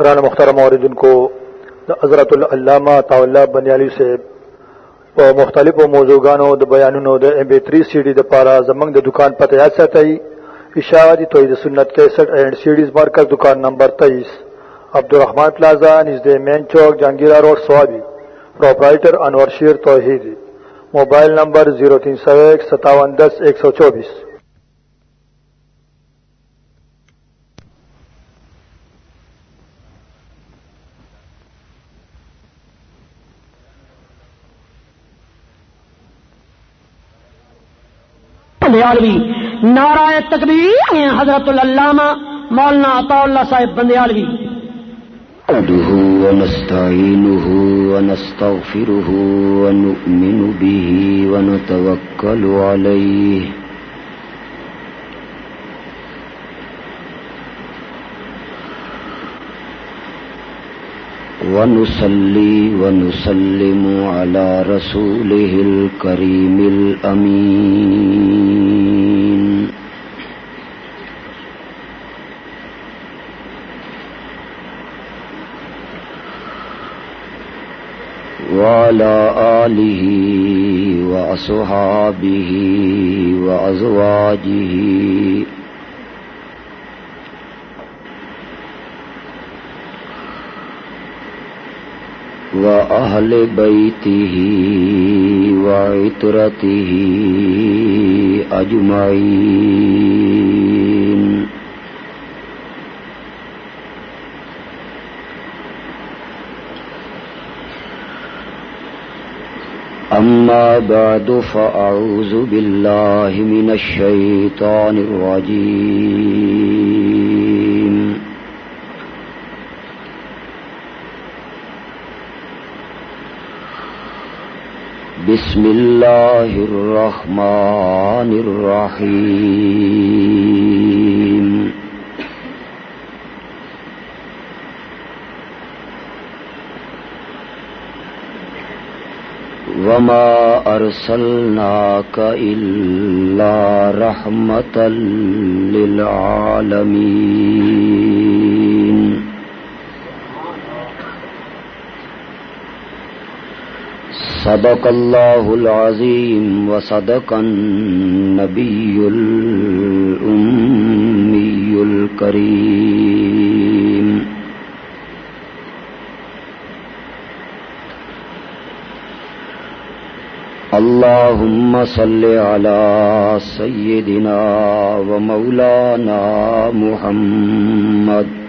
گران مختار موردن کو حضرت العلامہ طاولہ بنیالی سے په مختلفو موضوعګانو د بیانونو د ام بي 3 سي ډي د پاره زمنګ د دکان پته یاد ساتئ اشاعتی توحید سنت 61 اینڈ سیډیز مرکز، دکان نمبر 23 عبدالرحمان پلازا نزد مین چوک جهانگیرا روډ سوابي پرپرایټر انور شیر توحید۔ موبایل نمبر 03015710124 بندیالوی، نعرہ تکبیر حضرت العلامہ مولانا عطا اللہ صاحب بندیالوی۔ نحمده ونستعينه ونستغفره ونؤمن به ونتوكل عليه ونصلي ونسلم على رسوله الكريم الأمين. وعلى آله وأصحابه وأزواجه وأهل بيته وعطرته أجمعين. أما بعد فأعوذ بالله من الشيطان الرجيم. بسم الله الرحمن الرحيم وما أرسلناك إلا رحمة للعالمين صدق الله العظيم وصدق النبي الأمي الكريم. اللهم صل على سيدنا ومولانا محمد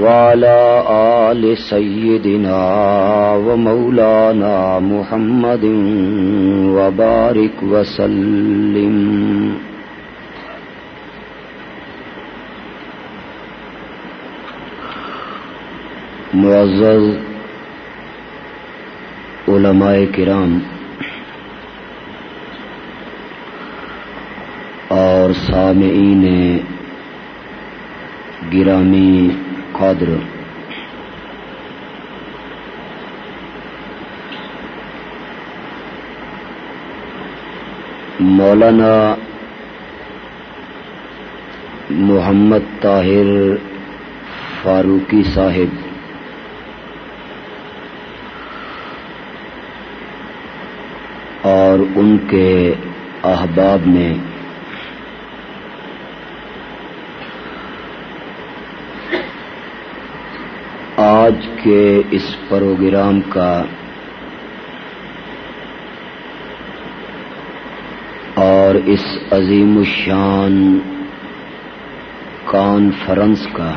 وعلى آل سيدنا ومولانا محمد وبارك وسلم. معزز علماء کرام اور سامعین گرامی قادر. مولانا محمد طاہر فاروقی صاحب. اور ان کے احباب نے آج کے اس پروگرام کا اور اس عظیم الشان کانفرنس کا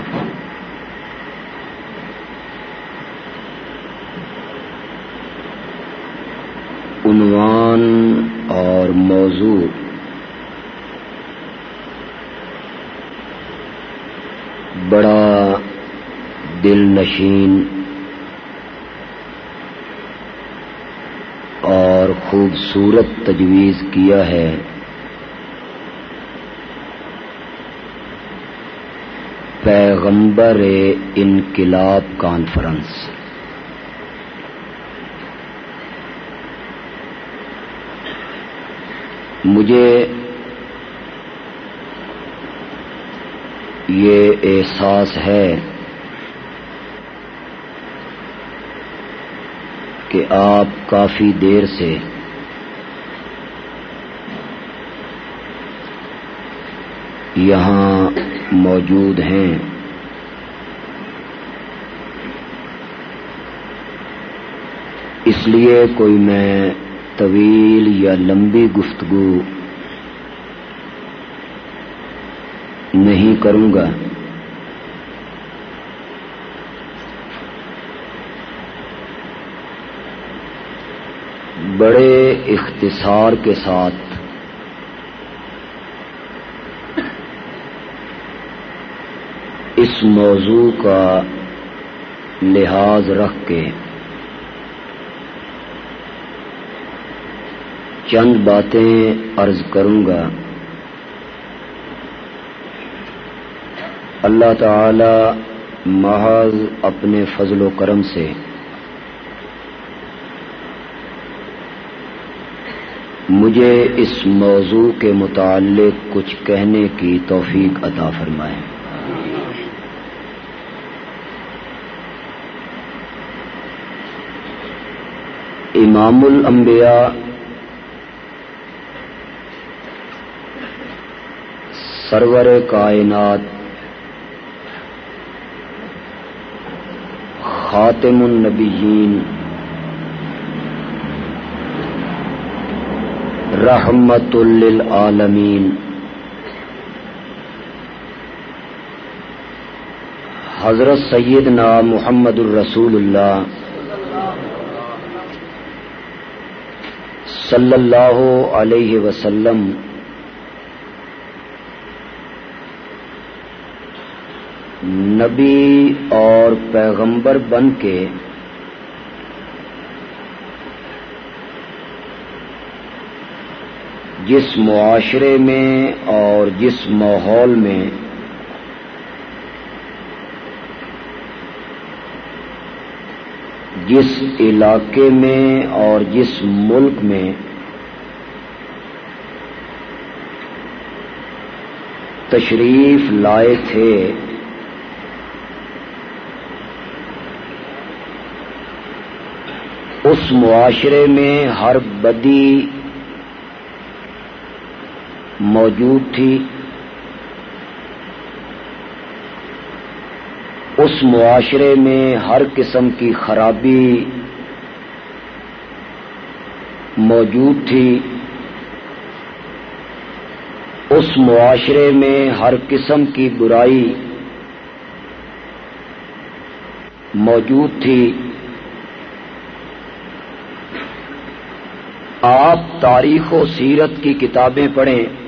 عنوان اور موضوع بڑا دل نشین اور خوبصورت تجویز کیا ہے۔ پیغمبر انقلاب کانفرنس۔ مجھے یہ احساس ہے کہ آپ کافی دیر سے یہاں موجود ہیں۔ اس لیے کوئی میں طویل یا لمبی گفتگو نہیں کروں گا۔ بڑے اختصار کے ساتھ۔ اس موضوع کا لحاظ رکھ کے چند باتیں عرض کروں گا۔ اللہ تعالی محض اپنے فضل و کرم سے مجھے اس موضوع کے متعلق کچھ کہنے کی توفیق عطا فرمائے۔ امام الانبیاء سرور کائنات خاتم النبیین رحمت للعالمین۔ حضرت سیدنا محمد الرسول اللہ صلی اللہ علیہ وسلم نبی اور پیغمبر بن کے جس معاشرے میں اور جس ماحول میں جس علاقے میں اور جس ملک میں تشریف لائے تھے، اس معاشرے میں ہر بدی موجود تھی۔ اس معاشرے میں ہر قسم کی خرابی موجود تھی۔ اس معاشرے میں ہر قسم کی برائی موجود تھی۔ آپ تاریخ و سیرت کی کتابیں پڑھیں۔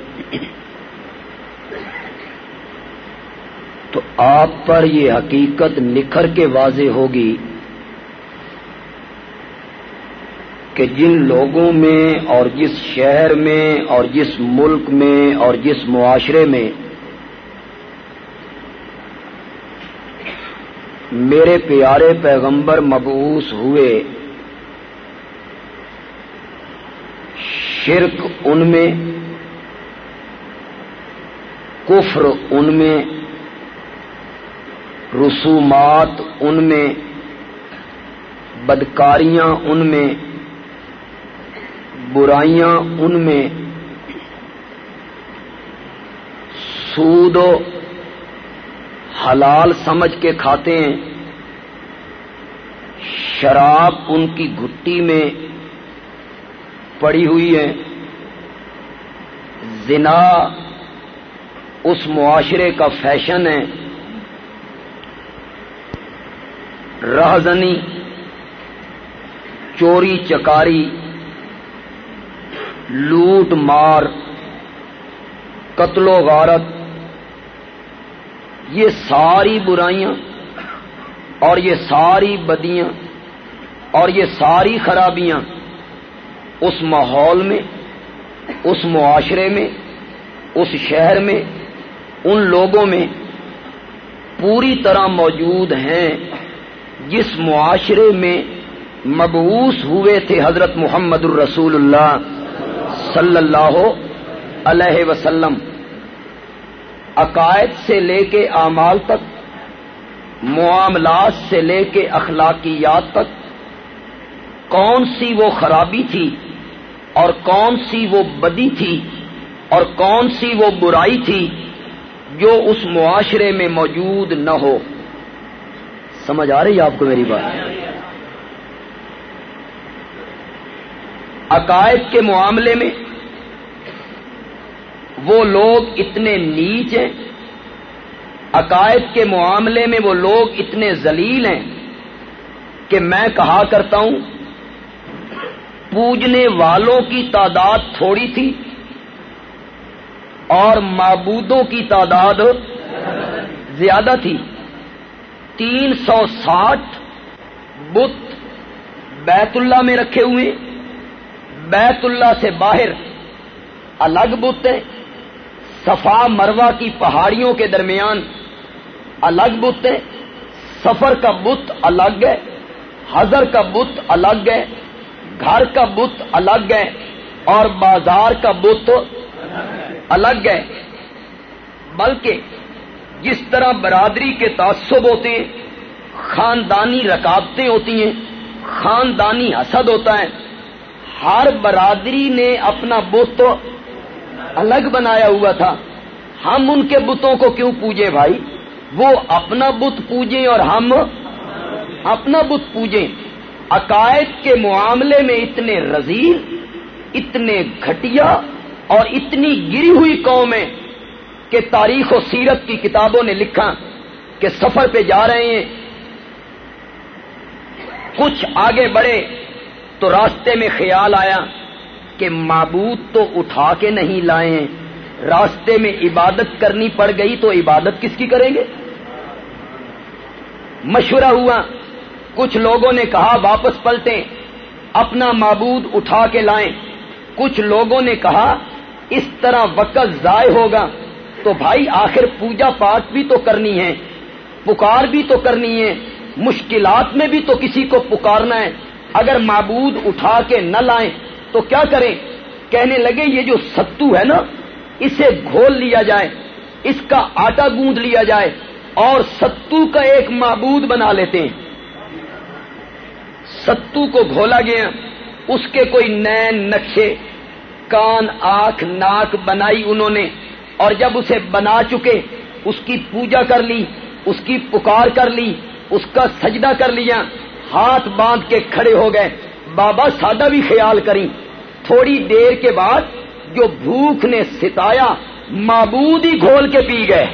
آپ پر یہ حقیقت نکھر کے واضح ہوگی کہ جن لوگوں میں اور جس شہر میں اور جس ملک میں اور جس معاشرے میں میرے پیارے پیغمبر مبوس ہوئے شرک ان میں، کفر ان میں رسومات ان میں، بدکاریاں ان میں، برائیاں ان میں، سود و حلال سمجھ کے کھاتے ہیں۔ شراب ان کی گھٹی میں پڑی ہوئی ہے۔ زنا اس معاشرے کا فیشن ہے۔ رہزنی چوری، چکاری، لوٹ، مار، قتل و غارت، یہ ساری برائیاں اور یہ ساری بدیاں اور یہ ساری خرابیاں اس ماحول میں، اس معاشرے میں، اس شہر میں، ان لوگوں میں پوری طرح موجود ہیں۔ جس معاشرے میں مبعوث ہوئے تھے حضرت محمد الرسول اللہ صلی اللہ علیہ وسلم، عقائد سے لے کے اعمال تک، معاملات سے لے کے اخلاقیات تک، کون سی وہ خرابی تھی اور کون سی وہ بدی تھی اور کون سی وہ برائی تھی جو اس معاشرے میں موجود نہ ہو۔ سمجھ آ رہی ہے آپ کو میری بات؟ عقائد کے معاملے میں وہ لوگ اتنے نیچ ہیں، عقائد کے معاملے میں وہ لوگ اتنے ذلیل ہیں کہ میں کہا کرتا ہوں، پوجنے والوں کی تعداد تھوڑی تھی اور معبودوں کی تعداد زیادہ تھی۔ تین سو ساٹھ بت بیت اللہ میں رکھے ہوئے بیت اللہ سے باہر الگ بت ہے۔ صفا مروا کی پہاڑیوں کے درمیان الگ بت ہے۔ سفر کا بت الگ ہے۔ حضر کا بت الگ ہے۔ گھر کا بت الگ ہے۔ اور بازار کا بت الگ ہے۔ بلکہ جس طرح برادری کے تعصب ہوتے ہیں، خاندانی رکاوٹیں ہوتی ہیں، خاندانی حسد ہوتا ہے، ہر برادری نے اپنا بت الگ بنایا ہوا تھا۔ ہم ان کے بتوں کو کیوں پوجے بھائی؟ وہ اپنا بت پوجیں اور ہم اپنا بت پوجیں۔ عقائد کے معاملے میں اتنے رزیل، اتنے گھٹیا اور اتنی گری ہوئی قومیں کہ تاریخ و سیرت کی کتابوں نے لکھا کہ سفر پہ جا رہے ہیں۔ کچھ آگے بڑھے تو راستے میں خیال آیا کہ معبود تو اٹھا کے نہیں لائے راستے میں عبادت کرنی پڑ گئی تو عبادت کس کی کریں گے؟ مشورہ ہوا۔ کچھ لوگوں نے کہا واپس پلٹیں، اپنا معبود اٹھا کے لائیں۔ کچھ لوگوں نے کہا اس طرح وقت ضائع ہوگا۔ تو بھائی آخر پوجا پاٹ بھی تو کرنی ہے، پکار بھی تو کرنی ہے، مشکلات میں بھی تو کسی کو پکارنا ہے۔ اگر معبود اٹھا کے نہ لائیں تو کیا کریں؟ کہنے لگے یہ جو ستو ہے نا، اسے گھول لیا جائے، اس کا آٹا گوند لیا جائے اور ستو کا ایک معبود بنا لیتے ہیں۔ ستو کو گھولا گیا، اس کے کوئی نین نقشے، کان، آنکھ، ناک بنائی انہوں نے۔ اور جب اسے بنا چکے، اس کی پوجا کر لی، اس کی پکار کر لی، اس کا سجدہ کر لیا، ہاتھ باندھ کے کھڑے ہو گئے۔ بابا سادہ بھی خیال کریں۔ تھوڑی دیر کے بعد جو بھوک نے ستایا، معبود ہی گھول کے پی گئے۔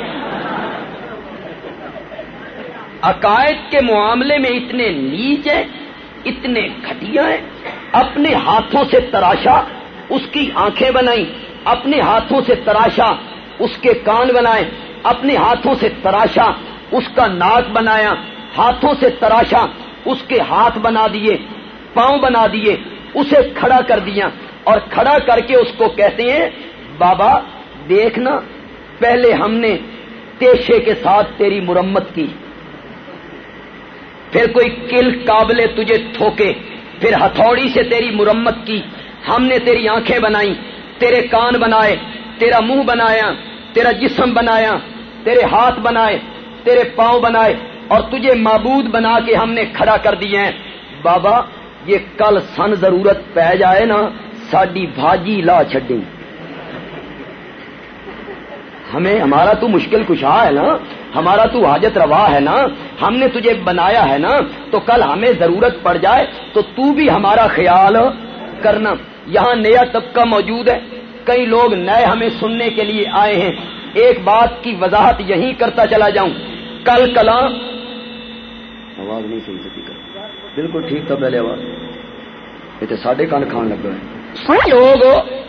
عقائد کے معاملے میں اتنے نیچ ہیں، اتنے گھٹیا ہیں۔ اپنے ہاتھوں سے تراشا، اس کی آنکھیں بنائی اپنے ہاتھوں سے تراشا اس کے کان بنائے، اپنے ہاتھوں سے تراشا، اس کا ناک بنایا، ہاتھوں سے تراشا، اس کے ہاتھ بنا دیے، پاؤں بنا دیے، اسے کھڑا کر دیا اور کھڑا کر کے اس کو کہتے ہیں، بابا دیکھنا، پہلے ہم نے تیشے کے ساتھ تیری مرمت کی۔ پھر کوئی کل قابل تجھے تھوکے پھر ہتھوڑی سے تیری مرمت کی۔ ہم نے تیری آنکھیں بنائی، تیرے کان بنائے، تیرا منہ بنایا تیرا جسم بنایا، تیرے ہاتھ بنائے، تیرے پاؤں بنائے اور تجھے معبود بنا کے ہم نے کھڑا کر دیے ہیں۔ بابا، یہ کل سن ضرورت پہ جائے نا، ساڈی بھاجی لا چڈی ہمیں، ہمارا تو مشکل کشا ہے نا، ہمارا تو حاجت روا ہے نا، ہم نے تجھے بنایا ہے نا، تو کل ہمیں ضرورت پڑ جائے، تو تو بھی ہمارا خیال کرنا۔ یہاں نیا طبقہ موجود ہے۔ کئی لوگ نئے ہمیں سننے کے لیے آئے ہیں۔ ایک بات کی وضاحت یہی کرتا چلا جاؤں۔ کل کلا۔ آواز نہیں سن سکی۔ بالکل ٹھیک تھا پہلے آواز۔ یہ تو ساڈے کان کھان لگ گئے لوگ۔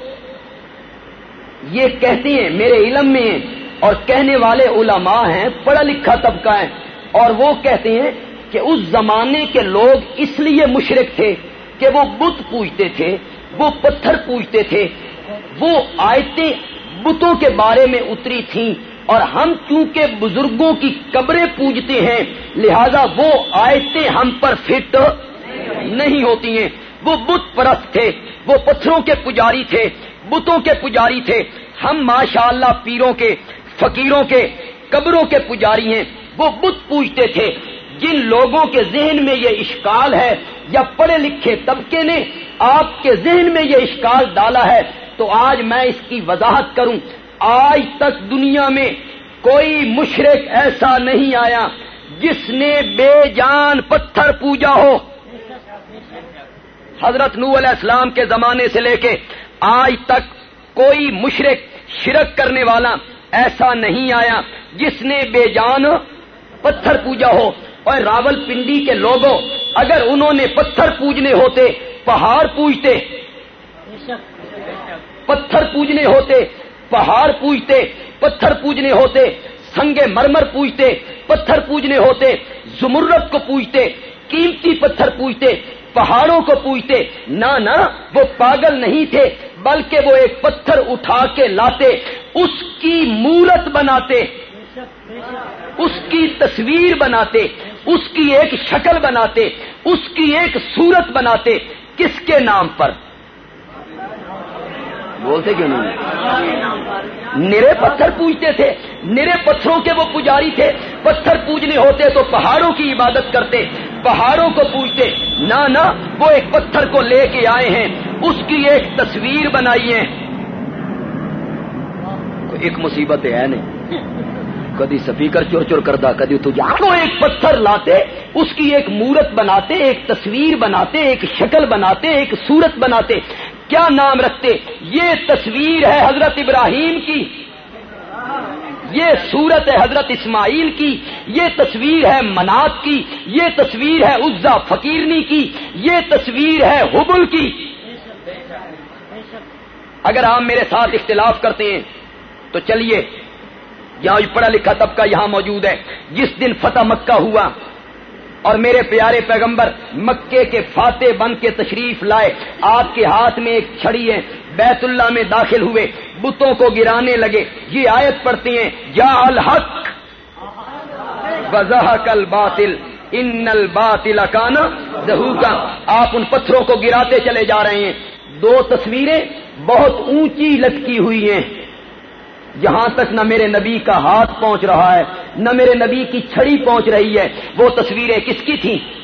یہ کہتے ہیں میرے علم میں اور کہنے والے علماء ہیں پڑھا لکھا طبقہ ہے اور وہ کہتے ہیں کہ اس زمانے کے لوگ اس لیے مشرق تھے کہ وہ بت پوجتے تھے وہ پتھر پوجتے تھے۔ وہ آیتیں بتوں کے بارے میں اتری تھیں اور ہم چونکہ بزرگوں کی قبریں پوجتے ہیں، لہذا وہ آیتیں ہم پر فٹ نہیں ہوتی ہیں۔ وہ بت پرست تھے، وہ پتھروں کے پجاری تھے، بتوں کے پجاری تھے۔ ہم ماشاء اللہ پیروں کے، فقیروں کے، قبروں کے پجاری ہیں۔ وہ بت پوجتے تھے۔ جن لوگوں کے ذہن میں یہ اشکال ہے یا پڑھے لکھے طبقے نے آپ کے ذہن میں یہ اشکال ڈالا ہے تو آج میں اس کی وضاحت کروں۔ آج تک دنیا میں کوئی مشرق ایسا نہیں آیا جس نے بے جان پتھر پوجا ہو۔ حضرت نو علیہ السلام کے زمانے سے لے کے آج تک کوئی مشرق شرک کرنے والا ایسا نہیں آیا جس نے بے جان پتھر پوجا ہو۔ اور راول پنڈی کے لوگوں، اگر انہوں نے پتھر پوجنے ہوتے، پہاڑ پوجتے پتھر پوجنے ہوتے، پہاڑ پوجتے، پتھر پوجنے ہوتے سنگے مرمر پوجتے، پتھر پوجنے ہوتے زمرت کو پوجتے، قیمتی پتھر پوجتے، پہاڑوں کو پوجتے۔ نہ نہ، وہ پاگل نہیں تھے، بلکہ وہ ایک پتھر اٹھا کے لاتے، اس کی مورت بناتے، اس کی تصویر بناتے، اس کی ایک شکل بناتے، اس کی ایک صورت بناتے، کس کے نام پر؟ بولتے کیوں نہیں؟ نرے پتھر پوجتے تھے، نرے پتھروں کے وہ پجاری تھے۔ پتھر پوجنے ہوتے تو پہاڑوں کی عبادت کرتے، پہاڑوں کو پوجتے۔ نہ نہ، وہ ایک پتھر کو لے کے آئے ہیں، اس کی ایک تصویر بنائی ہے ایک مصیبت ہے نہیں۔ کدی سپیکر چور چور کرتا کدی تو ایک پتھر لاتے، اس کی ایک مورت بناتے، ایک تصویر بناتے، ایک شکل بناتے، ایک صورت بناتے۔ کیا نام رکھتے؟ یہ تصویر ہے حضرت ابراہیم کی۔ یہ صورت ہے حضرت اسماعیل کی۔ یہ تصویر ہے منات کی۔ یہ تصویر ہے عزا فقیرنی کی۔ یہ تصویر ہے حبل کی۔ اگر آپ میرے ساتھ اختلاف کرتے ہیں، تو چلیے، یہاں پڑھا لکھا طبقہ یہاں موجود ہے۔ جس دن فتح مکہ ہوا اور میرے پیارے پیغمبر، مکے کے فاتح بن کے تشریف لائے۔ آپ کے ہاتھ میں ایک چھڑی ہے، بیت اللہ میں داخل ہوئے۔ بتوں کو گرانے لگے۔ یہ آیت پڑھتے ہیں یا الحق۔ وضاح کل باطل ان الباطل کانا زہو کا آپ ان پتھروں کو گراتے چلے جا رہے ہیں۔ دو تصویریں بہت اونچی لٹکی ہوئی ہیں۔ جہاں تک نہ میرے نبی کا ہاتھ پہنچ رہا ہے نہ میرے نبی کی چھڑی پہنچ رہی ہے۔ وہ تصویریں کس کی تھیں؟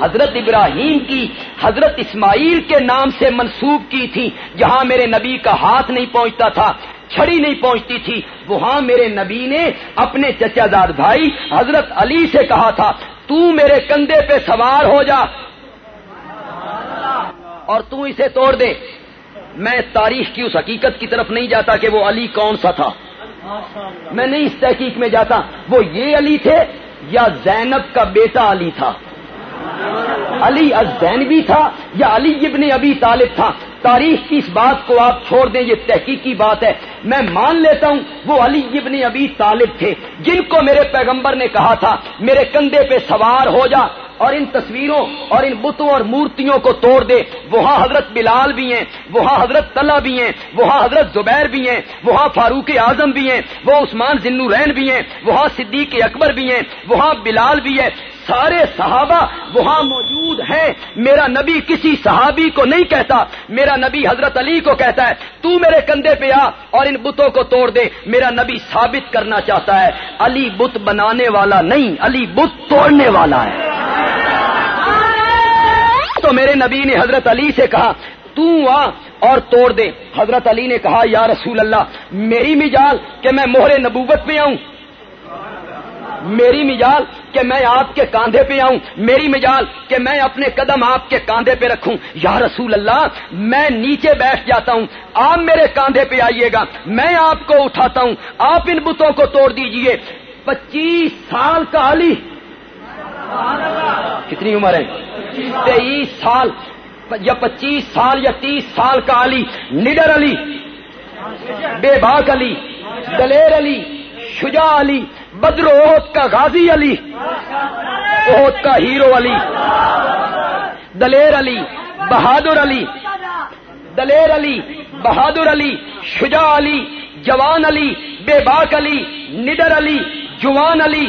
حضرت ابراہیم کی، حضرت اسماعیل کے نام سے منسوب کی تھی جہاں میرے نبی کا ہاتھ نہیں پہنچتا تھا، چھڑی نہیں پہنچتی تھی، وہاں میرے نبی نے اپنے چچا داد بھائی حضرت علی سے کہا تھا، تو میرے کندھے پہ سوار ہو جا۔ اور تو اسے توڑ دے۔ میں تاریخ کی اس حقیقت کی طرف نہیں جاتا کہ وہ علی کون سا تھا۔ میں نہیں اس تحقیق میں جاتا۔ وہ یہ علی تھے یا زینب کا بیٹا علی تھا؟ علی الزینبی تھا یا علی ابن ابی طالب تھا؟ تاریخ کی اس بات کو آپ چھوڑ دیں، یہ تحقیقی بات ہے۔ میں مان لیتا ہوں وہ علی ابن ابی طالب تھے۔ جن کو میرے پیغمبر نے کہا تھا، میرے کندھے پہ سوار ہو جا۔ اور ان تصویروں اور ان بتوں اور مورتیوں کو توڑ دے۔ وہاں حضرت بلال بھی ہیں، وہاں حضرت طلح بھی ہیں، وہاں حضرت زبیر بھی ہیں، وہاں فاروق اعظم بھی ہیں وہ عثمان ذنو رین بھی ہیں، وہاں صدیق اکبر بھی ہیں، وہاں بلال بھی ہے۔ سارے صحابہ وہاں موجود ہیں۔ میرا نبی کسی صحابی کو نہیں کہتا، میرا نبی حضرت علی کو کہتا ہے، تو میرے کندھے پہ آ اور ان بتوں کو توڑ دے۔ میرا نبی ثابت کرنا چاہتا ہے، علی بت بنانے والا نہیں، علی بت توڑنے والا ہے۔ تو میرے نبی نے حضرت علی سے کہا، تو آ اور توڑ دے۔ حضرت علی نے کہا، یا رسول اللہ، میری مجال کہ میں موہر نبوت پہ آؤں۔ میری مجال کہ میں آپ کے کاندھے پہ آؤں، میری مجال کہ میں اپنے قدم آپ کے کاندھے پہ رکھوں۔ یا رسول اللہ، میں نیچے بیٹھ جاتا ہوں، آپ میرے کاندھے پہ آئیے گا، میں آپ کو اٹھاتا ہوں۔ آپ ان بتوں کو توڑ دیجیے۔ پچیس سال کا علی۔ کتنی عمر ہے؟ تیئیس سال۔ یا پچیس سال یا تیس سال کا علی۔ نڈر علی۔ بے باک علی۔ دلیر علی۔ شجاع علی، بدر عہد کا غازی علی عہد کا ہیرو علی، دلیر علی، بہادر علی، دلیر علی، بہادر علی، شجاع علی، جوان علی، بے باک علی، نڈر علی، جوان علی،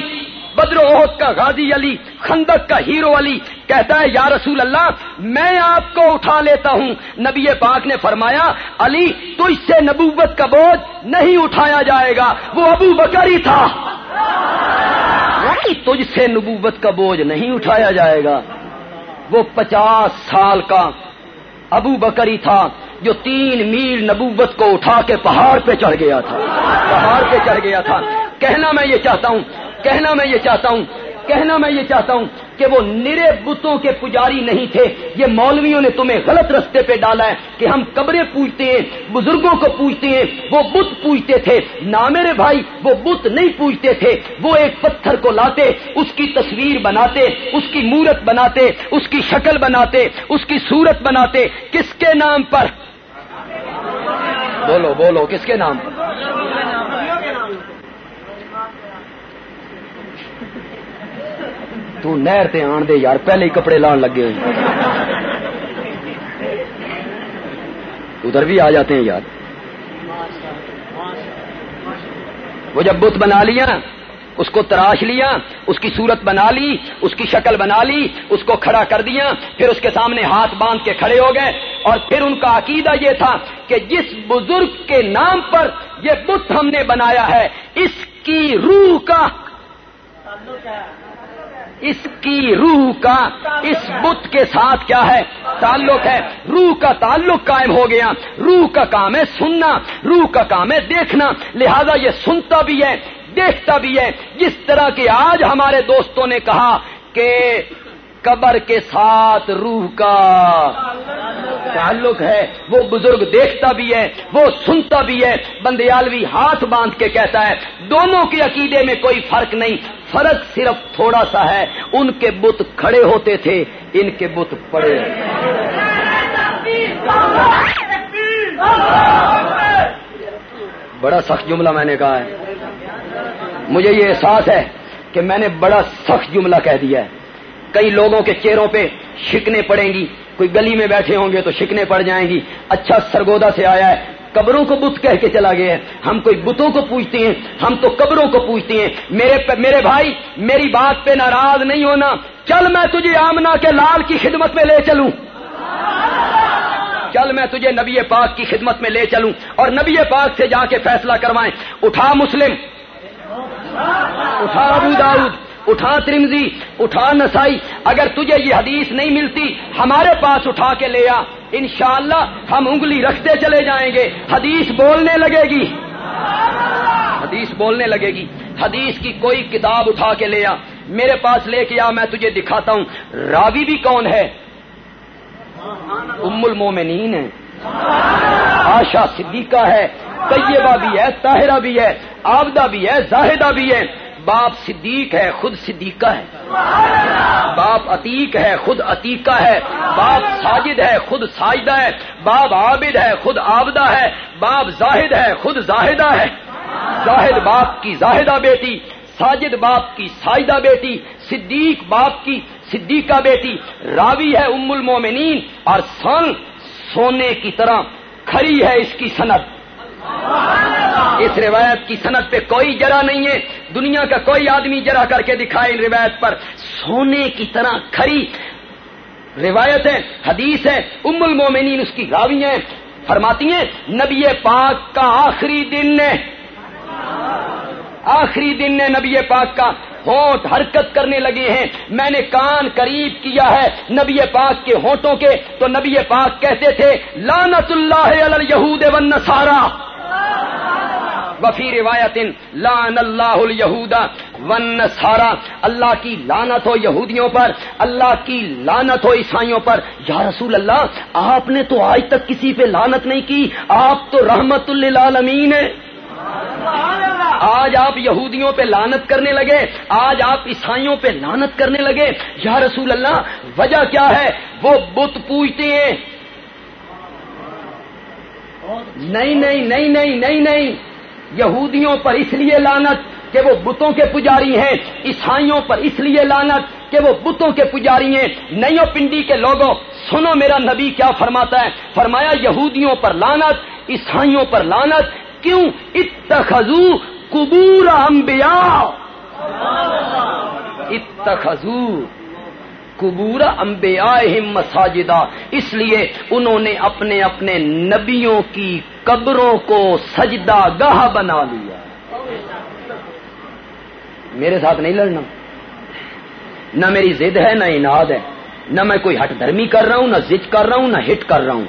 بدر عہد کا غازی علی، خندق کا ہیرو علی کہتا ہے، یا رسول اللہ، میں آپ کو اٹھا لیتا ہوں. نبی پاک نے فرمایا، علی، تو اس سے نبوت کا بوجھ نہیں اٹھایا جائے گا، وہ ابو بکر ہی تھا. تجھ سے نبوت کا بوجھ نہیں اٹھایا جائے گا۔ وہ پچاس سال کا ابو بکری تھا، جو تین میل نبوت کو اٹھا کے پہاڑ پہ چڑھ گیا تھا۔ پہاڑ پہ چڑھ گیا تھا۔ کہنا میں یہ چاہتا ہوں، کہنا میں یہ چاہتا ہوں، کہنا میں یہ چاہتا ہوں کہ وہ نرے بتوں کے پجاری نہیں تھے۔ یہ مولویوں نے تمہیں غلط رستے پہ ڈالا ہے کہ ہم قبریں پوچھتے ہیں، بزرگوں کو پوچھتے ہیں، وہ بت پوچھتے تھے۔ نہ میرے بھائی، وہ بت نہیں پوچھتے تھے۔ وہ ایک پتھر کو لاتے، اس کی تصویر بناتے، اس کی مورت بناتے، اس کی شکل بناتے، اس کی صورت بناتے۔ کس کے نام پر؟ بولو بولو، کس کے نام پر؟ تو نہر تے آن دے یار، پہلے ہی کپڑے لان لگے ہوئے۔ ادھر بھی آ جاتے ہیں یار۔ وہ جب بت بنا لیا، اس کو تراش لیا، اس کی صورت بنا لی، اس کی شکل بنا لی، اس کو کھڑا کر دیا، پھر اس کے سامنے ہاتھ باندھ کے کھڑے ہو گئے۔ اور پھر ان کا عقیدہ یہ تھا کہ جس بزرگ کے نام پر یہ بت ہم نے بنایا ہے، اس کی روح کا اس کی روح کا اس بت کے ساتھ کیا ہے تعلق ہے؟ روح کا تعلق قائم ہو گیا۔ روح کا کام ہے سننا، روح کا کام ہے دیکھنا۔ لہذا یہ سنتا بھی ہے، دیکھتا بھی ہے۔ جس طرح کہ آج ہمارے دوستوں نے کہا کہ قبر کے ساتھ روح کا تعلق ہے۔ وہ بزرگ دیکھتا بھی ہے، وہ سنتا بھی ہے۔ بندیالوی ہاتھ باندھ کے کہتا ہے، دونوں کے عقیدے میں کوئی فرق نہیں، فرق صرف تھوڑا سا ہے۔ ان کے بت کھڑے ہوتے تھے، ان کے بت پڑے۔ بڑا سخت جملہ میں نے کہا ہے۔ مجھے یہ احساس ہے کہ میں نے بڑا سخت جملہ کہہ دیا ہے۔ کئی لوگوں کے چہروں پہ شکنے پڑیں گی۔ کوئی گلی میں بیٹھے ہوں گے تو شکنے پڑ جائیں گی۔ اچھا سرگودا سے آیا ہے۔ قبروں کو بت کہہ کے چلا گیا ہے۔ ہم کوئی بتوں کو پوچھتے ہیں، ہم تو قبروں کو پوچھتے ہیں۔ میرے میرے بھائی، میری بات پہ ناراض نہیں ہونا۔ چل میں تجھے آمنا کے لال کی خدمت میں لے چلوں۔ چل میں تجھے نبی پاک کی خدمت میں لے چلوں۔ اور نبی پاک سے جا کے فیصلہ کروائیں۔ اٹھا مسلم۔ اٹھا ابو داؤد۔ اٹھا ترمزی، اٹھا نسائی، اگر تجھے یہ حدیث نہیں ملتی، ہمارے پاس اٹھا کے لے آ۔ انشاءاللہ ہم انگلی رکھتے چلے جائیں گے۔ حدیث بولنے لگے گی۔ حدیث بولنے لگے گی۔ حدیث کی کوئی کتاب اٹھا کے لے آ۔ میرے پاس لے کے آ، میں تجھے دکھاتا ہوں۔ راوی بھی کون ہے؟ ام المومنین ہے۔ آشا صدیقہ ہے۔ طیبہ بھی ہے، طاہرہ بھی ہے آبدہ بھی ہے، زاہدہ بھی ہے۔ باپ صدیق ہے، خود صدیقہ ہے۔ باپ عتیق ہے، خود عتیقہ ہے۔ باپ ساجد ہے، خود ساجدہ ہے۔ باپ عابد ہے، خود آبدہ ہے۔ باپ زاہد ہے، خود زاہدہ ہے۔ زاہد باپ کی زاہدہ بیٹی، ساجد باپ کی ساجدہ بیٹی، صدیق باپ کی صدیقہ بیٹی۔ راوی ہے ام المومنین اور سن سونے کی طرح کھڑی ہے اس کی صنعت۔ اس روایت کی صنعت پہ کوئی جرا نہیں ہے۔ دنیا کا کوئی آدمی جرا کر کے دکھائے ان روایت پر۔ سونے کی طرح کھری روایت ہے، حدیث ہے۔ ام المومنین اس کی راویاں فرماتی ہیں، نبی پاک کا آخری دن نے آخری دن نے نبی پاک کا۔ ہونٹ حرکت کرنے لگے ہیں۔ میں نے کان قریب کیا ہے نبی پاک کے ہونٹوں کے۔ تو نبی پاک کہتے تھے لانت اللہ یہود ون سارا وفی روایت لان اللہ الہدا ون سارا اللہ کی لانت ہو یہودیوں پر، اللہ کی لانت ہو عیسائیوں پر۔ یا رسول اللہ، آپ نے تو آج تک کسی پہ لانت نہیں کی، آپ تو رحمت اللہ ہیں۔ آج آپ یہودیوں پہ لانت کرنے لگے، آج آپ عیسائیوں پہ لانت کرنے لگے۔ یا رسول اللہ، وجہ کیا ہے؟ وہ بت پوجتے ہیں۔ نہیں نہیں نہیں نہیں نہیں نہیں. یہودیوں پر اس لیے لانت کہ وہ بتوں کے پجاری ہیں، عیسائیوں پر اس لیے لانت کہ وہ بتوں کے پجاری ہیں. نہیں پنڈی کے لوگوں، سنو میرا نبی کیا فرماتا ہے؟ فرمایا، یہودیوں پر لانت عیسائیوں پر لانت کیوں؟ اتخذو قبور انبیاء. اتخذو. قبور امبیا مساجدہ۔ اس لیے انہوں نے اپنے اپنے نبیوں کی قبروں کو سجدہ گاہ بنا لیا۔ میرے ساتھ نہیں لڑنا۔ نہ میری ضد ہے، نہ اناد ہے۔ نہ میں کوئی ہٹ دھرمی کر رہا ہوں، نہ زج کر رہا ہوں، نہ ہٹ کر رہا ہوں۔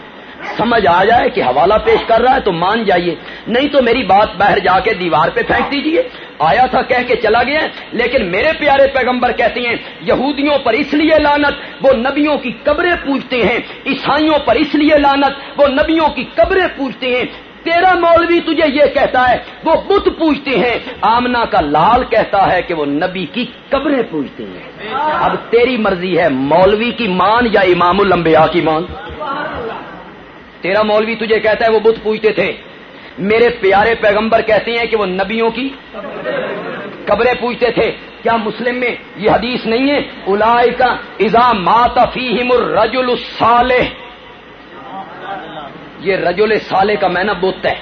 سمجھ آ جائے کہ حوالہ پیش کر رہا ہے تو مان جائیے۔ نہیں تو میری بات باہر جا کے دیوار پہ پھینک دیجیے آیا تھا کہہ کے چلا گیا لیکن میرے پیارے پیغمبر کہتے ہیں، یہودیوں پر اس لیے لانت وہ نبیوں کی قبریں پوچھتے ہیں۔ عیسائیوں پر اس لیے لانت وہ نبیوں کی قبریں پوچھتے ہیں۔ تیرا مولوی تجھے یہ کہتا ہے، وہ بت پوچھتے ہیں۔ آمنا کا لال کہتا ہے کہ وہ نبی کی قبریں پوچھتے ہیں۔ اب تیری مرضی ہے، مولوی کی مان یا امام الانبیاء کی مان؟ تیرا مولوی تجھے کہتا ہے وہ بت پوچھتے تھے۔ میرے پیارے پیغمبر کہتے ہیں کہ وہ نبیوں کی قبریں پوچھتے تھے۔ کیا مسلم میں یہ حدیث نہیں ہے؟ الائی کا ایزا مات فیم الرجل الصالح۔ یہ رجل سالے کا مینا بت ہے۔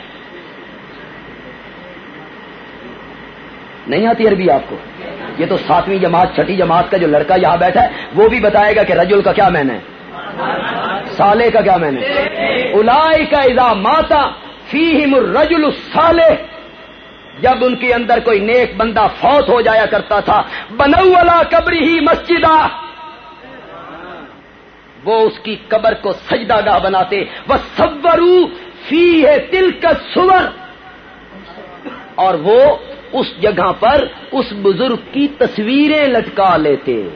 نہیں آتی عربی آپ کو؟ یہ تو ساتویں جماعت، چھٹی جماعت کا جو لڑکا یہاں بیٹھا ہے، وہ بھی بتائے گا کہ رجل کا کیا مینا ہے؟ سالے کا کیا میں نے الائی کا ادا ماتا فیم الرجل سالے جب ان کے اندر کوئی نیک بندہ فوت ہو جایا کرتا تھا بنولا قبری ہی مسجد وہ اس کی قبر کو سجدہ گاہ بناتے۔ وہ سبرو فی ہے تل کا سور اور وہ اس جگہ پر اس بزرگ کی تصویریں لٹکا لیتے۔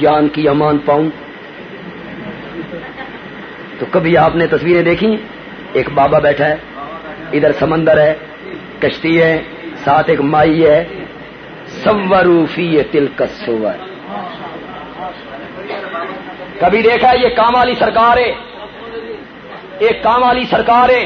جان کی امان پاؤں۔ تو کبھی آپ نے تصویریں دیکھی؟ ایک بابا بیٹھا ہے، ادھر سمندر ہے، کشتی ہے، ساتھ ایک مائی ہے۔ سوروفی تل سور کبھی دیکھا ہے، یہ کام والی سرکار ہے۔ ایک کام والی سرکار ہے۔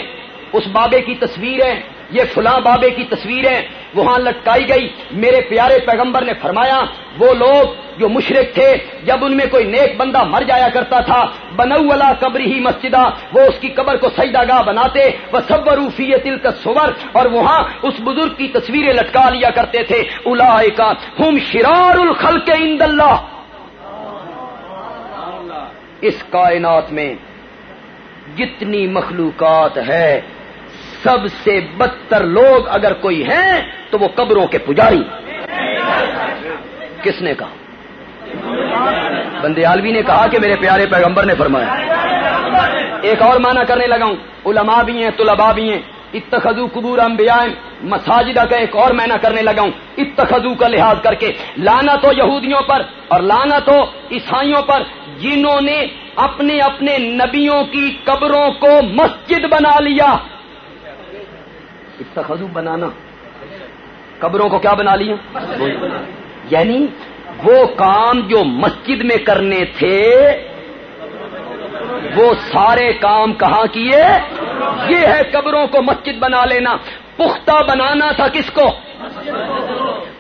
اس بابے کی تصویر ہے یہ فلاں بابے کی تصویریں وہاں لٹکائی گئی۔ میرے پیارے پیغمبر نے فرمایا، وہ لوگ جو مشرق تھے، جب ان میں کوئی نیک بندہ مر جایا کرتا تھا بنولا قبری ہی مسجدہ وہ اس کی قبر کو سجدہ گاہ بناتے وہ سب روفی تل کا سور اور وہاں اس بزرگ کی تصویریں لٹکا لیا کرتے تھے۔ الا کا ہم شرار الخل کے اند اللہ۔ اس کائنات میں جتنی مخلوقات ہے سب سے بدتر لوگ اگر کوئی ہیں تو وہ قبروں کے پجاری۔ کس نے کہا؟ بندیالوی نے کہا کہ میرے پیارے پیغمبر نے فرمایا۔ ایک اور معنی کرنے لگا ہوں۔ علماء بھی ہیں، طلباء بھی ہیں۔ اتخذو قبور انبیاء مساجدہ کا ایک اور معنی کرنے لگا ہوں۔ اتخذو کا لحاظ کر کے۔ لانا تو یہودیوں پر اور لانا تو عیسائیوں پر۔ جنہوں نے اپنے اپنے نبیوں کی قبروں کو مسجد بنا لیا۔ اتخذو بنانا۔ قبروں کو کیا بنا لیا؟ یعنی وہ کام جو مسجد میں کرنے تھے، وہ سارے کام کہاں کیے؟ یہ ہے قبروں کو مسجد بنا لینا۔ پختہ بنانا تھا کس کو؟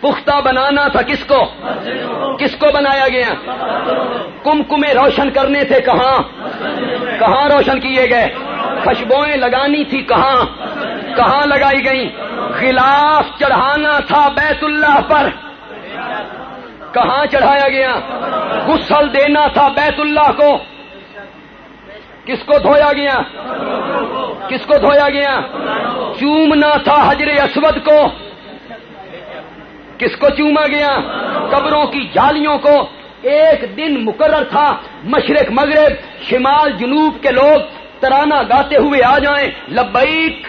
پختہ بنانا تھا کس کو؟ کس کو بنایا گیا؟ کم کمے روشن کرنے تھے کہاں؟ کہاں روشن کیے گئے؟ خوشبوئیں لگانی تھی کہاں؟ کہاں لگائی گئی خلاف چڑھانا تھا بیت اللہ پر۔ کہاں چڑھایا گیا؟ غسل دینا تھا بیت اللہ کو۔ کس کو دھویا گیا؟ کس کو دھویا گیا؟ چومنا تھا حجر اسود کو۔ کس کو چوما گیا؟ قبروں کی جالیوں کو۔ ایک دن مقرر تھا مشرق مغرب، شمال جنوب کے لوگ ترانہ گاتے ہوئے آ جائیں۔ لبیک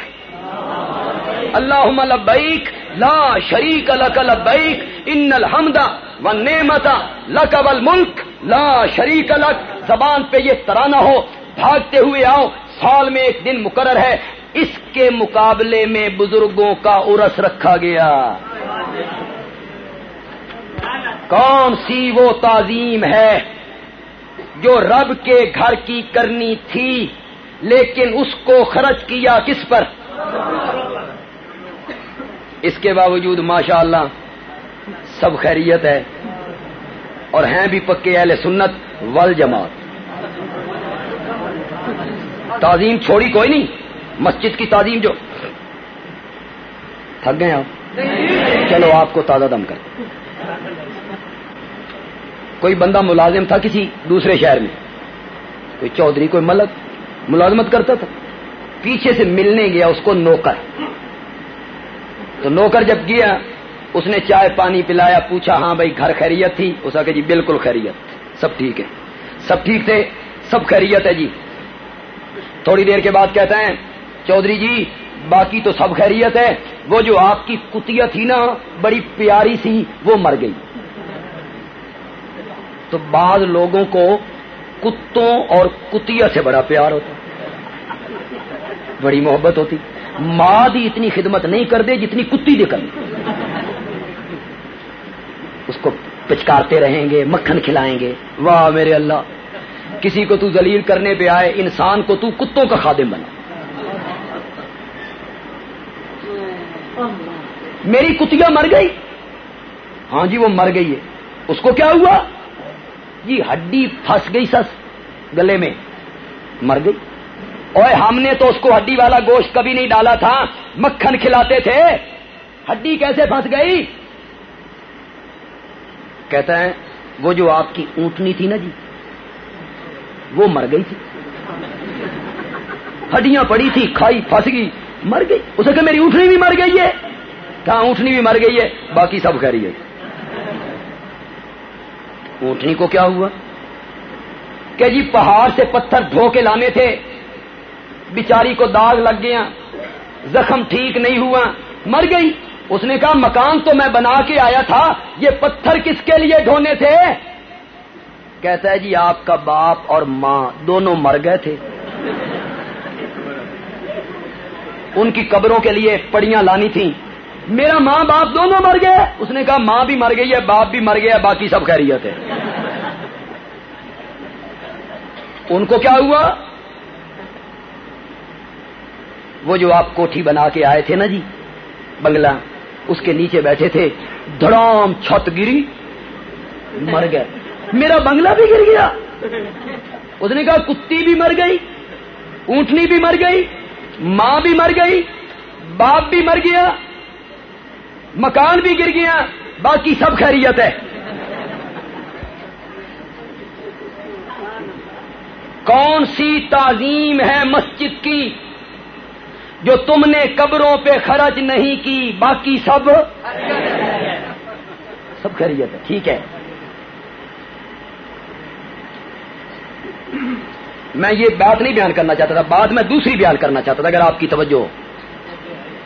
اللہ لبیک، لا شریک لک لبیک، ان الحمد و نعمت لک والملک لا شریک لک۔ زبان پہ یہ ترانہ ہو، بھاگتے ہوئے آؤ، سال میں ایک دن مقرر ہے۔ اس کے مقابلے میں بزرگوں کا ارس رکھا گیا۔ کون سی وہ تعظیم ہے جو رب کے گھر کی کرنی تھی، لیکن اس کو خرچ کیا کس پر؟ اس کے باوجود ماشاء اللہ سب خیریت ہے اور ہیں بھی پکے اہل سنت ول جماعت تعظیم چھوڑی کوئی نہیں، مسجد کی تعظیم جو۔ تھک گئے آپ۔ چلو آپ کو تازہ دم کر کوئی بندہ ملازم تھا کسی دوسرے شہر میں۔ کوئی چودھری، کوئی ملک ملازمت کرتا تھا۔ پیچھے سے ملنے گیا، اس کو نوکر۔ تو نوکر جب گیا، اس نے چائے پانی پلایا، پوچھا ہاں بھائی، گھر خیریت تھی؟ اس کہ جی بالکل خیریت، سب ٹھیک ہے۔ سب ٹھیک تھے، سب خیریت ہے جی۔ تھوڑی دیر کے بعد کہتے ہیں، چودھری جی باقی تو سب خیریت ہے۔ وہ جو آپ کی کتیا تھی نا، بڑی پیاری سی، وہ مر گئی۔ تو بعض لوگوں کو کتوں اور کتیا سے بڑا پیار ہوتا۔ بڑی محبت ہوتی۔ ماں بھی اتنی خدمت نہیں کر دے جتنی کتی دے کر اس کو پچکارتے رہیں گے، مکھن کھلائیں گے۔ واہ میرے اللہ، کسی کو تو ذلیل کرنے پہ آئے، انسان کو تو کتوں کا خادم بنا۔ میری کتیا مر گئی۔ ہاں جی وہ مر گئی ہے۔ اس کو کیا ہوا؟ جی ہڈی پھنس گئی سس، گلے میں۔ مر گئی۔ اور ہم نے تو اس کو ہڈی والا گوشت کبھی نہیں ڈالا تھا، مکھن کھلاتے تھے۔ ہڈی کیسے پھنس گئی؟ کہتا ہے، وہ جو آپ کی اونٹنی تھی نا جی وہ مر گئی تھی۔ ہڈیاں پڑی تھی، کھائی، پھنس گئی، مر گئی۔ اسے کہ میری اونٹنی بھی مر گئی ہے۔ کہاں اونٹنی بھی مر گئی ہے، باقی سب کہہ رہی ہے اونٹنی کو کیا ہوا؟ کہ جی پہاڑ سے پتھر دھو کے لانے تھے۔ بیچاری کو داغ لگ گیا، زخم ٹھیک نہیں ہوا، مر گئی۔ اس نے کہا، مکان تو میں بنا کے آیا تھا، یہ پتھر کس کے لیے ڈھونے تھے؟ کہتا ہے جی آپ کا باپ اور ماں دونوں مر گئے تھے۔ ان کی قبروں کے لیے پڑیاں لانی تھیں۔ میرا ماں باپ دونوں مر گئے۔ اس نے کہا، ماں بھی مر گئی ہے، باپ بھی مر گیا باقی سب خیریت ہے۔ ان کو کیا ہوا؟ وہ جو آپ کوٹھی بنا کے آئے تھے نا جی بنگلہ، اس کے نیچے بیٹھے تھے، دھڑام چھت گری، مر گئے۔ میرا بنگلہ بھی گر گیا۔ اس نے کہا، کتی بھی مر گئی، اونٹنی بھی مر گئی، ماں بھی مر گئی، باپ بھی مر گیا، مکان بھی گر گیا، باقی سب خیریت ہے۔ کون سی تعظیم ہے مسجد کی؟ جو تم نے قبروں پہ خرچ نہیں کی، باقی سب؟ سب خیریت ہے، ٹھیک ہے۔ میں یہ بات نہیں بیان کرنا چاہتا تھا، بعد میں دوسری بیان کرنا چاہتا تھا، اگر آپ کی توجہ ہو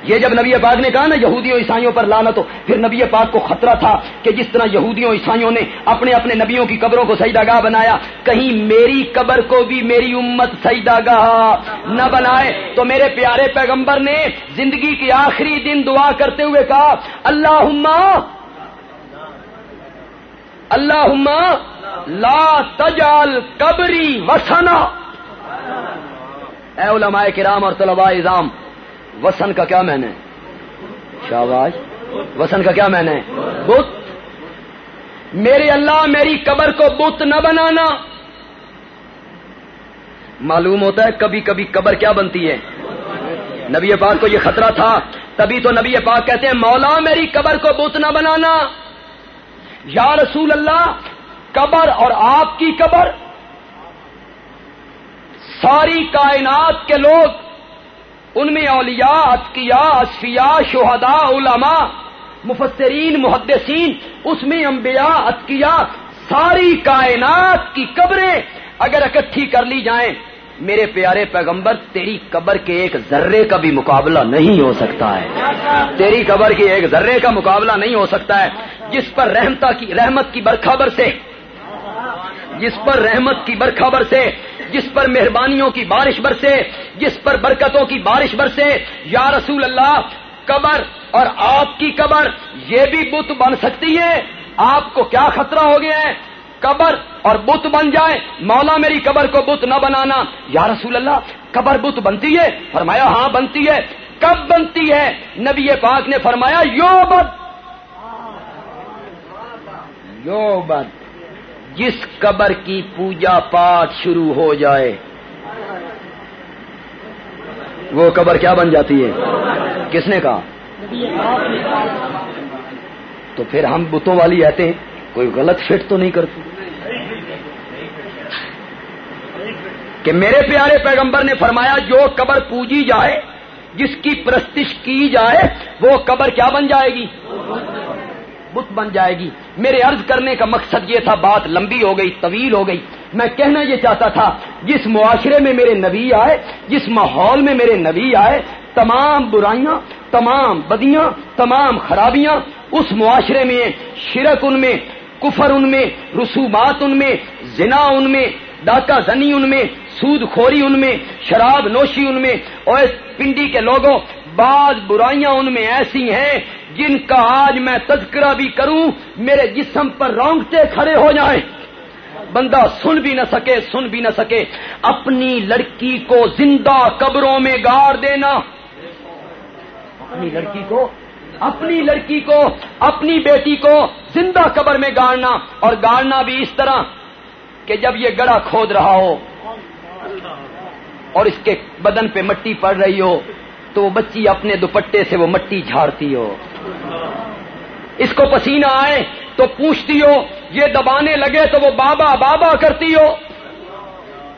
یہ جب نبی پاک نے کہا نا یہودیوں عیسائیوں پر لانا تو پھر نبی پاک کو خطرہ تھا کہ جس طرح یہودیوں عیسائیوں نے اپنے اپنے نبیوں کی قبروں کو سجدہ گاہ بنایا، کہیں میری قبر کو بھی میری امت سجدہ گاہ نہ بنائے۔ تو میرے پیارے پیغمبر نے زندگی کی آخری دن دعا کرتے ہوئے کہا اللہ اللہ لا تجال قبری وسنا اے علماء کرام اور طلباء اظام وسن کا کیا میں نے شاباش، وسن کا کیا میں نے بت۔ میرے اللہ، میری قبر کو بت نہ بنانا۔ معلوم ہوتا ہے کبھی کبھی قبر کیا بنتی ہے؟ نبی پاک کو یہ خطرہ تھا، تبھی تو نبی پاک کہتے ہیں، مولا، میری قبر کو بت نہ بنانا۔ یا رسول اللہ، قبر اور آپ کی قبر، ساری کائنات کے لوگ ان میں اولیاء اتقیاء اشفیاء شہداء، علماء، مفسرین، محدثین، اس میں انبیاء اتقیاء ساری کائنات کی قبریں اگر اکٹھی کر لی جائیں، میرے پیارے پیغمبر، تیری قبر کے ایک ذرے کا بھی مقابلہ نہیں ہو سکتا ہے۔ تیری قبر کے ایک ذرے کا مقابلہ نہیں ہو سکتا ہے۔ جس پر رحمتا کی، رحمت کی برخبر سے جس پر رحمت کی برخبر سے جس پر مہربانیوں کی بارش برسے، جس پر برکتوں کی بارش برسے، یا رسول اللہ، قبر اور آپ کی قبر، یہ بھی بت بن سکتی ہے۔ آپ کو کیا خطرہ ہو گیا ہے؟ قبر اور بت بن جائے۔ مولا میری قبر کو بت نہ بنانا۔ یا رسول اللہ، قبر بت بنتی ہے؟ فرمایا ہاں بنتی ہے۔ کب بنتی ہے؟ نبی پاک نے فرمایا یو بد یو بد جس قبر کی پوجا پاٹ شروع ہو جائے، وہ قبر کیا بن جاتی ہے؟ کس نے کہا؟ تو پھر ہم بتوں والی آتے ہیں، کوئی غلط فٹ تو نہیں کرتے۔ کہ میرے پیارے پیغمبر نے فرمایا، جو قبر پوجی جائے، جس کی پرستش کی جائے، وہ قبر کیا بن جائے گی؟ بت بن جائے گی۔ میرے عرض کرنے کا مقصد یہ تھا، بات لمبی ہو گئی، طویل ہو گئی۔ میں کہنا یہ چاہتا تھا، جس معاشرے میں میرے نبی آئے، جس ماحول میں میرے نبی آئے، تمام برائیاں، تمام بدیاں، تمام خرابیاں، اس معاشرے میں، شرک ان میں، کفر ان میں، رسومات ان میں، زنا ان میں ڈاکہ زنی ان میں، سود خوری ان میں، شراب نوشی ان میں، اور پنڈی کے لوگوں بعض برائیاں ان میں ایسی ہیں جن کا آج میں تذکرہ بھی کروں، میرے جسم پر رونگتے کھڑے ہو جائیں۔ بندہ سن بھی نہ سکے، سن بھی نہ سکے۔ اپنی لڑکی کو زندہ قبروں میں گاڑ دینا۔ اپنی لڑکی کو، اپنی لڑکی کو، اپنی بیٹی کو زندہ قبر میں گاڑنا۔ اور گاڑنا بھی اس طرح کہ جب یہ گڑا کھود رہا ہو اور اس کے بدن پہ مٹی پڑ رہی ہو تو وہ بچی اپنے دوپٹے سے وہ مٹی جھاڑتی ہو۔ اس کو پسینہ آئے تو پوچھتی ہو، یہ دبانے لگے تو وہ بابا بابا کرتی ہو۔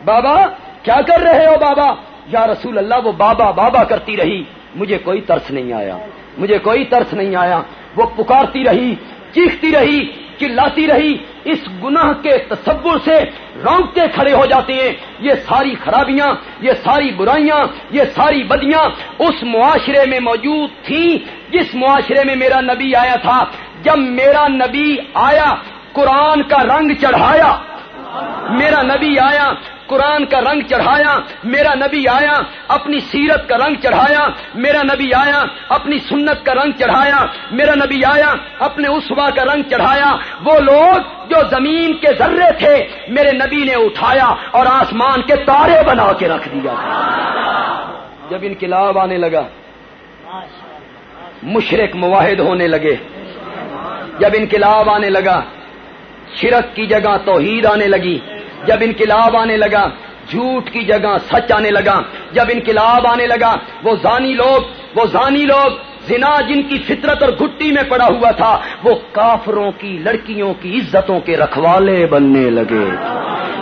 بابا، کیا کر رہے ہو بابا؟ یا رسول اللہ، وہ بابا بابا کرتی رہی۔ مجھے کوئی ترس نہیں آیا، مجھے کوئی ترس نہیں آیا۔ وہ پکارتی رہی، چیختی رہی۔ چلاتی رہی، اس گناہ کے تصور سے رونگتے کھڑے ہو جاتے ہیں۔ یہ ساری خرابیاں، یہ ساری برائیاں، یہ ساری بدیاں اس معاشرے میں موجود تھیں جس معاشرے میں میرا نبی آیا تھا۔ جب میرا نبی آیا، قرآن کا رنگ چڑھایا۔ میرا نبی آیا، قرآن کا رنگ چڑھایا، میرا نبی آیا، اپنی سیرت کا رنگ چڑھایا، میرا نبی آیا، اپنی سنت کا رنگ چڑھایا، میرا نبی آیا، اپنے اسوا کا رنگ چڑھایا، وہ لوگ جو زمین کے ذرے تھے، میرے نبی نے اٹھایا اور آسمان کے تارے بنا کے رکھ دیا جب انقلاب آنے لگا، مشرق مواحد ہونے لگے۔ جب انقلاب آنے لگا شرک کی جگہ توحید آنے لگی، جب انقلاب آنے لگا، جھوٹ کی جگہ سچ آنے لگا، جب انقلاب آنے لگا، وہ زانی لوگ، وہ زانی لوگ، زنا جن کی فطرت اور گھٹی میں پڑا ہوا تھا، وہ کافروں کی، لڑکیوں کی عزتوں کے رکھوالے بننے لگے۔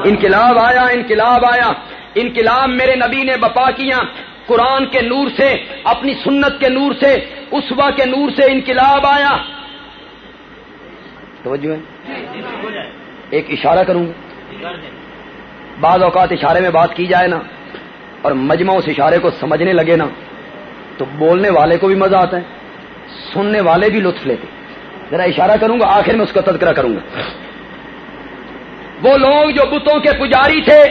انقلاب آیا انقلاب آیا۔ انقلاب میرے نبی نے بپا کیا۔ قرآن کے نور سے، اپنی سنت کے نور سے، اسوا کے نور سے انقلاب آیا۔ توجہ ہے۔ ایک اشارہ کروں۔ گا بعض اوقات اشارے میں بات کی جائے نا، اور مجمع اس اشارے کو سمجھنے لگے نا، تو بولنے والے کو بھی مزہ آتا ہے، سننے والے بھی لطف لیتے۔ ذرا اشارہ کروں گا، آخر میں اس کا تذکرہ کروں گا۔ وہ لوگ جو بتوں کے پجاری تھے،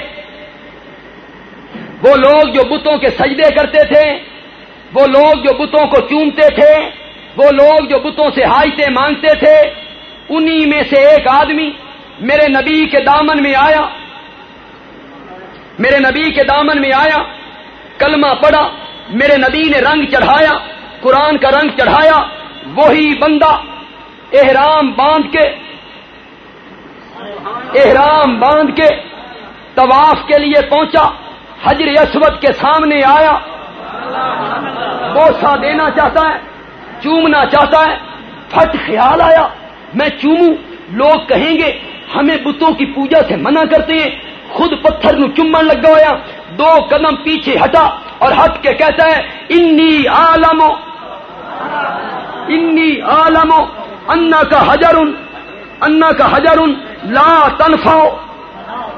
وہ لوگ جو بتوں کے سجدے کرتے تھے، وہ لوگ جو بتوں کو چومتے تھے، وہ لوگ جو بتوں سے ہائتے مانگتے تھے، انہی میں سے ایک آدمی میرے نبی کے دامن میں آیا میرے نبی کے دامن میں آیا کلمہ پڑا میرے نبی نے رنگ چڑھایا قرآن کا رنگ چڑھایا وہی بندہ احرام باندھ کے احرام باندھ کے طواف کے لیے پہنچا حجر اسود کے سامنے آیا بوسا دینا چاہتا ہے چومنا چاہتا ہے پھٹ خیال آیا میں چوموں لوگ کہیں گے ہمیں بتوں کی پوجا سے منع کرتے ہیں۔ خود پتھر نو چمن لگ گیا دو قدم پیچھے ہٹا اور ہٹ کے کہتا ہے انی عالم انی عالم انا کا حجر انا کا حجر لا تنفاؤ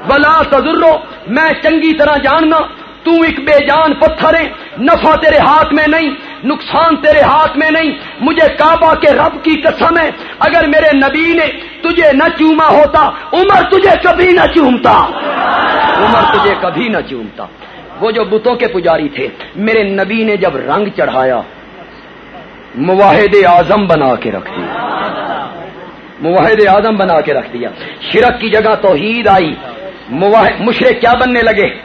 بلا تجرو میں چنگی طرح جاننا، تو ایک بے جان پتھر ہے۔ نفع تیرے ہاتھ میں نہیں۔ نقصان تیرے ہاتھ میں نہیں، مجھے کعبہ کے رب کی قسم ہے۔ اگر میرے نبی نے تجھے نہ چوما ہوتا، عمر تجھے کبھی نہ چومتا۔ عمر تجھے کبھی نہ چومتا۔ وہ جو بتوں کے پجاری تھے، میرے نبی نے جب رنگ چڑھایا مواحد اعظم بنا کے رکھ دیا۔ مواحد اعظم بنا کے رکھ دیا۔ شرک کی جگہ توحید آئی مشرق کیا بننے لگے؟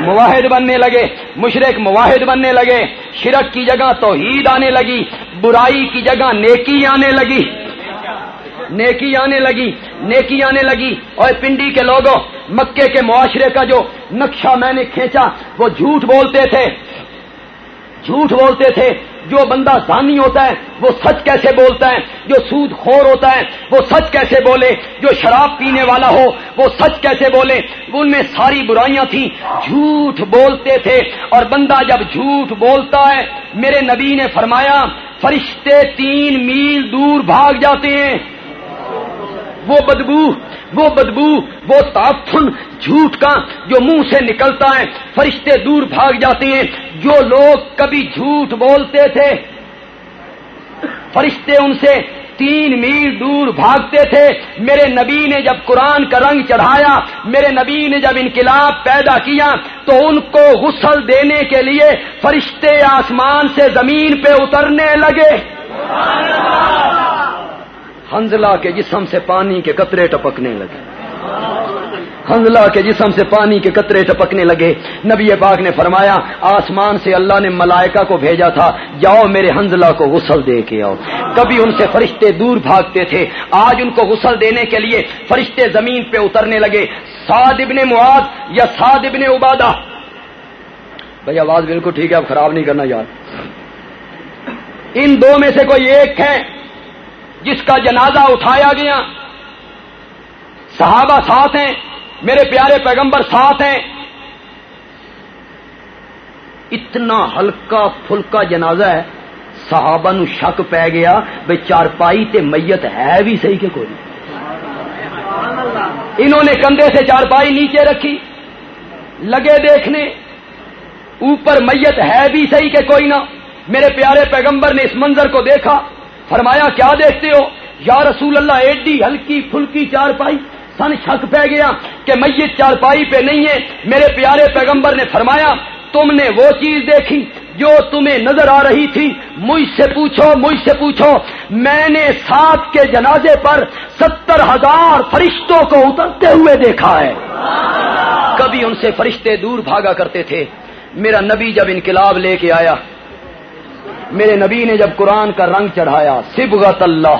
مواحد بننے لگے مشرق مواحد بننے لگے، شرک کی جگہ توحید آنے لگی، برائی کی جگہ نیکی آنے لگی۔ نیکی آنے لگی، نیکی آنے لگی۔ اور پنڈی کے لوگوں، مکے کے معاشرے کا جو نقشہ میں نے کھینچا، وہ جھوٹ بولتے تھے۔ جھوٹ بولتے تھے۔ جو بندہ زانی ہوتا ہے، وہ سچ کیسے بولتا ہے؟ جو سود خور ہوتا ہے، وہ سچ کیسے بولے؟ جو شراب پینے والا ہو، وہ سچ کیسے بولے؟ ان میں ساری برائیاں تھیں۔ جھوٹ بولتے تھے۔ اور بندہ جب جھوٹ بولتا ہے، میرے نبی نے فرمایا، فرشتے تین میل دور بھاگ جاتے ہیں۔ وہ بدبو وہ بدبو، وہ تافن جھوٹ کا جو منہ سے نکلتا ہے، فرشتے دور بھاگ جاتے ہیں۔ جو لوگ کبھی جھوٹ بولتے تھے، فرشتے ان سے تین میل دور بھاگتے تھے۔ میرے نبی نے جب قرآن کا رنگ چڑھایا، میرے نبی نے جب انقلاب پیدا کیا، تو ان کو غسل دینے کے لیے فرشتے آسمان سے زمین پہ اترنے لگے۔ ہنزلہ کے جسم سے پانی کے قطرے ٹپکنے لگے۔ ہنزلہ کے جسم سے پانی کے قطرے ٹپکنے لگے۔ نبی پاک نے فرمایا، آسمان سے اللہ نے ملائکہ کو بھیجا تھا، جاؤ میرے ہنزلہ کو غسل دے کے آؤ۔ کبھی ان سے فرشتے دور بھاگتے تھے۔ آج ان کو غسل دینے کے لیے فرشتے زمین پہ اترنے لگے۔ سعد ابن معاد یا سعد ابن عبادہ؟ بھائی آواز بالکل ٹھیک ہے، اب خراب نہیں کرنا یار۔ ان دو میں سے کوئی ایک ہے جس کا جنازہ اٹھایا گیا۔ صحابہ ساتھ ہیں، میرے پیارے پیغمبر ساتھ ہیں۔ اتنا ہلکا پھلکا جنازہ ہے، صحابہ نو شک پی گیا بھائی چارپائی تے میت ہے بھی صحیح کہ کوئی انہوں نے کندھے سے چارپائی نیچے رکھی، لگے دیکھنے، اوپر میت ہے بھی صحیح کہ کوئی نہ۔ میرے پیارے پیغمبر نے اس منظر کو دیکھا۔ فرمایا، کیا دیکھتے ہو؟ یا رسول اللہ، ایڈی ہلکی پھلکی چار پائی سن شک پہ گیا کہ میت چار پائی پہ نہیں ہے۔ میرے پیارے پیغمبر نے فرمایا، تم نے وہ چیز دیکھی جو تمہیں نظر آ رہی تھی۔ مجھ سے پوچھو، مجھ سے پوچھو۔ میں نے سات کے جنازے پر ستر ہزار فرشتوں کو اترتے ہوئے دیکھا ہے۔ کبھی ان سے فرشتے دور بھاگا کرتے تھے۔ میرا نبی جب انقلاب لے کے آیا میرے نبی نے جب قرآن کا رنگ چڑھایا سبغت اللہ۔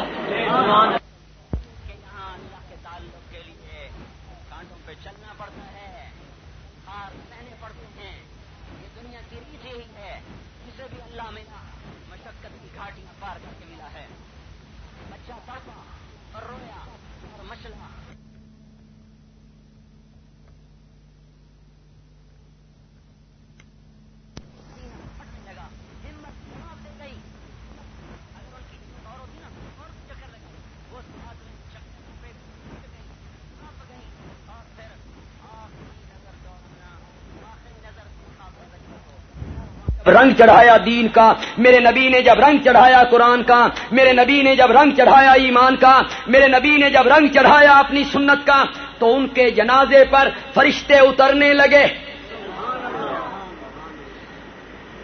رنگ چڑھایا دین کا، میرے نبی نے جب رنگ چڑھایا قرآن کا، میرے نبی نے جب رنگ چڑھایا ایمان کا، میرے نبی نے جب رنگ چڑھایا اپنی سنت کا، تو ان کے جنازے پر فرشتے اترنے لگے۔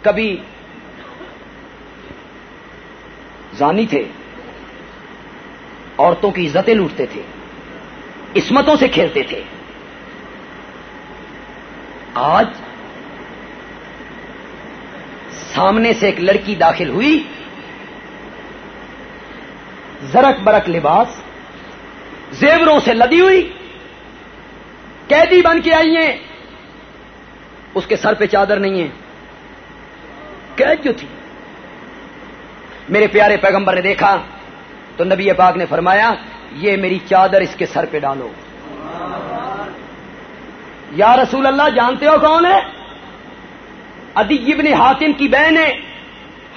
کبھی زانی تھے، عورتوں کی عزتیں لوٹتے تھے اسمتوں سے کھیلتے تھے۔ آج سامنے سے ایک لڑکی داخل ہوئی۔ زرک برک لباس، زیوروں سے لدی ہوئی، قیدی بن کے آئی ہیں۔ اس کے سر پہ چادر نہیں ہے۔ قید جو تھی۔ میرے پیارے پیغمبر نے دیکھا تو نبی پاک نے فرمایا، یہ میری چادر اس کے سر پہ ڈالو۔ یا رسول اللہ، جانتے ہو کون ہے؟ ادی ابن حاتم کی بہن ہے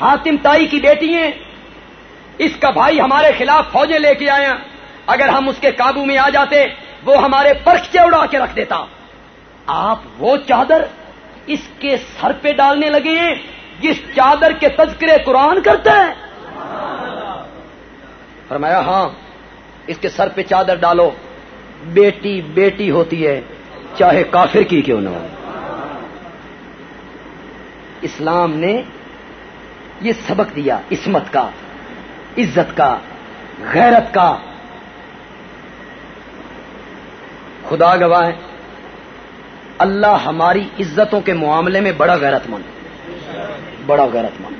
حاتم تائی کی بیٹی ہیں اس کا بھائی ہمارے خلاف فوجیں لے کے آیا۔ اگر ہم اس کے قابو میں آ جاتے، وہ ہمارے پرکھ اڑا کے رکھ دیتا۔ آپ وہ چادر اس کے سر پہ ڈالنے لگے ہیں، جس چادر کے تذکرے قرآن کرتا ہے۔ فرمایا ہاں اس کے سر پہ چادر ڈالو۔ بیٹی بیٹی ہوتی ہے، چاہے کافر کی کیوں نہ ہو۔ اسلام نے یہ سبق دیا، عصمت کا، عزت کا، غیرت کا۔ خدا گواہ ہے، اللہ ہماری عزتوں کے معاملے میں بڑا غیرت مند، بڑا غیرت مند۔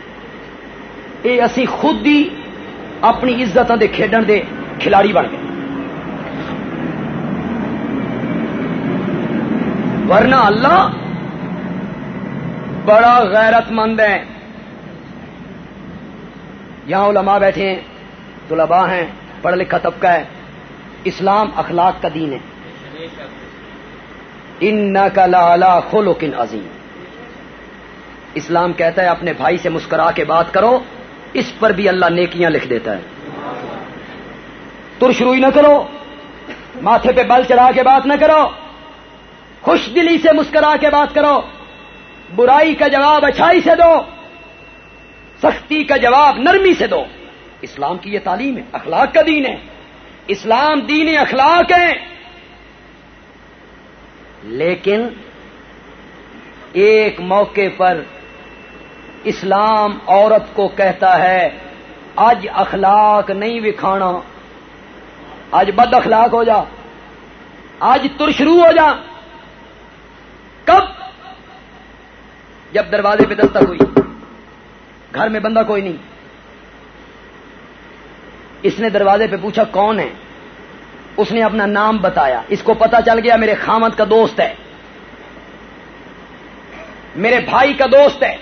یہ اسی خود ہی اپنی عزتوں دے کھیڈن دے کھلاڑی بن گئے۔ ورنہ اللہ بڑا غیرت مند ہے یہاں علماء بیٹھے ہیں، طلباء ہیں پڑھا لکھا طبقہ ہے۔ اسلام اخلاق کا دین ہے۔ ان کا لالا خلوکن عظیم۔ اسلام کہتا ہے، اپنے بھائی سے مسکرا کے بات کرو، اس پر بھی اللہ نیکیاں لکھ دیتا ہے۔ ترشروئی نہ کرو، ماتھے پہ بل چڑھا کے بات نہ کرو، خوش دلی سے مسکرا کے بات کرو۔ برائی کا جواب اچھائی سے دو، سختی کا جواب نرمی سے دو۔ اسلام کی یہ تعلیم ہے، اخلاق کا دین ہے۔ اسلام دین اخلاق ہے۔ لیکن ایک موقع پر اسلام عورت کو کہتا ہے، آج اخلاق نہیں وکھانا، آج بد اخلاق ہو جا، آج ترشرو ہو جا۔ کب جب دروازے پہ دستک ہوئی۔ گھر میں بندہ کوئی نہیں۔ اس نے دروازے پہ پوچھا، کون ہے؟ اس نے اپنا نام بتایا۔ اس کو پتا چل گیا، میرے خامد کا دوست ہے۔ میرے بھائی کا دوست ہے۔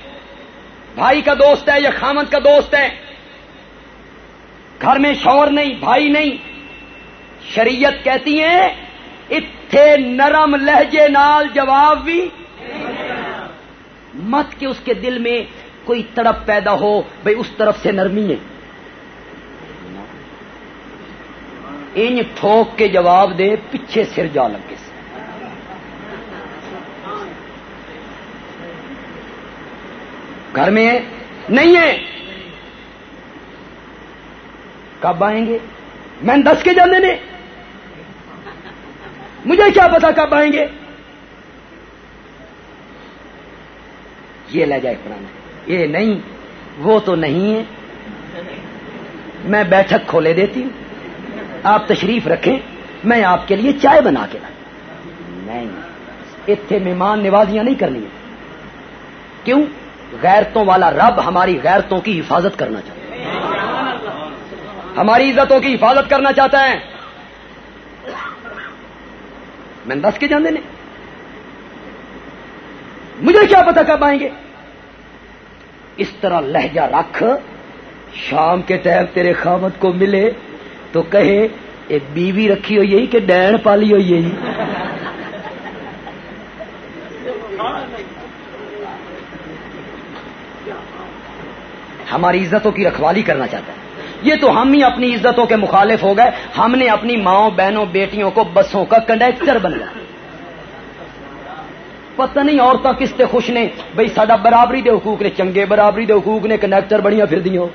بھائی کا دوست ہے یا خامد کا دوست ہے؟ گھر میں شور نہیں، بھائی نہیں۔ شریعت کہتی ہے، اتھے نرم لہجے نال جواب بھی مت کے اس کے دل میں کوئی تڑپ پیدا ہو بھائی اس طرف سے نرمی ہے۔ ان ٹھوک کے جواب دے پیچھے سر جا لگے۔ سے گھر میں نہیں ہے۔ کب آئیں گے؟ میں دس کے جانے نے۔ مجھے کیا پتا کب آئیں گے؟ یہ لے جائے پرانا یہ نہیں، وہ تو نہیں ہے۔ میں بیٹھک کھولے دیتی ہوں۔ آپ تشریف رکھیں، میں آپ کے لیے چائے بنا کے نہیں اتنے مہمان نوازیاں نہیں کرنی کیوں؟ غیرتوں والا رب ہماری غیرتوں کی حفاظت کرنا چاہتا ہے۔ ہماری عزتوں کی حفاظت کرنا چاہتا ہے۔ میں دس کے جانے نے۔ مجھے کیا پتا کب آئیں گے؟ اس طرح لہجہ رکھ، شام کے ٹائم تیرے خامت کو ملے تو کہے، ایک بیوی رکھی ہوئی یہی کہ ڈین پالی ہوئی یہی ہماری عزتوں کی رکھوالی کرنا چاہتا ہے۔ یہ تو ہم ہی اپنی عزتوں کے مخالف ہو گئے۔ ہم نے اپنی ماؤں، بہنوں، بیٹیوں کو بسوں کا کنڈکٹر بنایا۔ پتہ نہیں عورتیں کس سے خوش نے۔ بھائی سڈا برابری دے حقوق نے، چنگے برابری دے حقوق نے کنڈکٹر بڑیاں پھر دیوں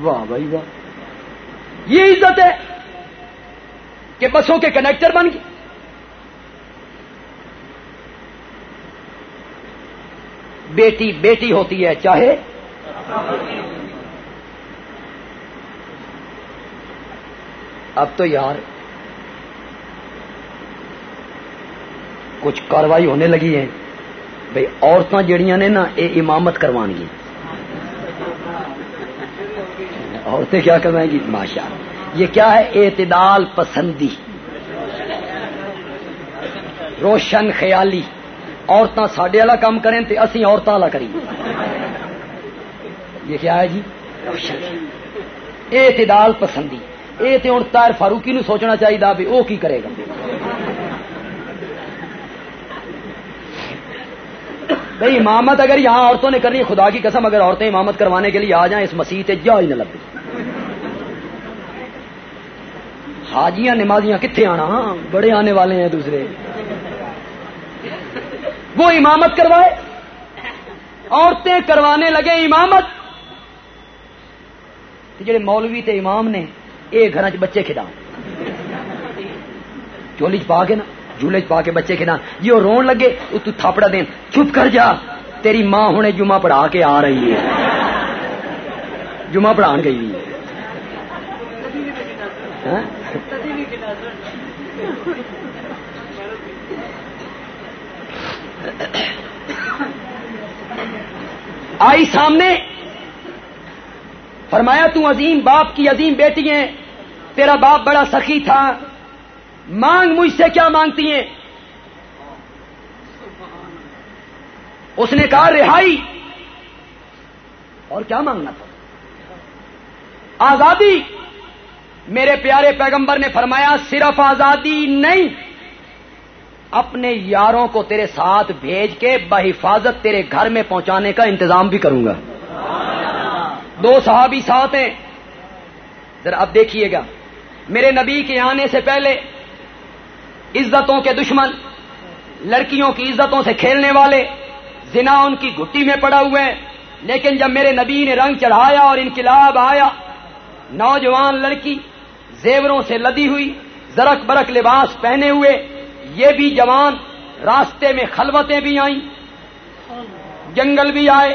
واہ بھائی واہ۔ یہ عزت ہے کہ بسوں کے کنیکٹر بن گئے۔ بیٹی بیٹی ہوتی ہے چاہے۔ اب تو یار کچھ کاروائی ہونے لگی ہے بھائی عورتیں جڑیاں نے نا یہ امامت کروانی عورتیں کیا کروائیں گی؟ ماشاء یہ کیا ہے؟ اعتدال پسندی۔ روشن خیالی۔ عورتیں سڈے والا کام کریں تو اسی عورتوں والا کری یہ کیا ہے جی؟ روشن۔ اعتدال پسندی۔ یہ تو ہوں تار فاروقی نو سوچنا چاہیے بھی وہ کی کرے گا؟ بھائی امامت اگر یہاں عورتوں نے کرنی خدا کی قسم اگر عورتیں امامت کروانے کے لیے آ جائیں، اس مسیح جا ہی نہ لگے حاجیاں، نمازیاں کتنے آنا؟ ہاں، بڑے آنے والے ہیں دوسرے۔ وہ امامت کروائے۔ عورتیں کروانے لگے امامت۔ جڑے مولوی تے امام نے یہ گھر چ بچے کھدا چولی چ پا کے نا۔ جھولے پا کے بچے کھدا جی وہ رون لگے، وہ تو تھاپڑا دین، چپ کر جا، تیری ماں ہوں جمعہ پڑھا کے آ رہی ہے۔ جمعہ پڑھان گئی۔ ہاں؟ آئی سامنے، فرمایا تو عظیم باپ کی عظیم بیٹی ہے تیرا باپ بڑا سخی تھا۔ مانگ مجھ سے کیا مانگتی ہیں؟ اس نے کہا رہائی۔ اور کیا مانگنا تھا؟ آزادی۔ میرے پیارے پیغمبر نے فرمایا، صرف آزادی نہیں۔ اپنے یاروں کو تیرے ساتھ بھیج کے بحفاظت تیرے گھر میں پہنچانے کا انتظام بھی کروں گا۔ دو صحابی ساتھ ہیں۔ ذرا اب دیکھیے گا۔ میرے نبی کے آنے سے پہلے عزتوں کے دشمن، لڑکیوں کی عزتوں سے کھیلنے والے، زنا ان کی گٹی میں پڑا ہوئے ہیں۔ لیکن جب میرے نبی نے رنگ چڑھایا اور انقلاب آیا، نوجوان لڑکی زیوروں سے لدی ہوئی، زرک برک لباس پہنے ہوئے، یہ بھی جوان، راستے میں خلوتیں بھی آئیں، جنگل بھی آئے،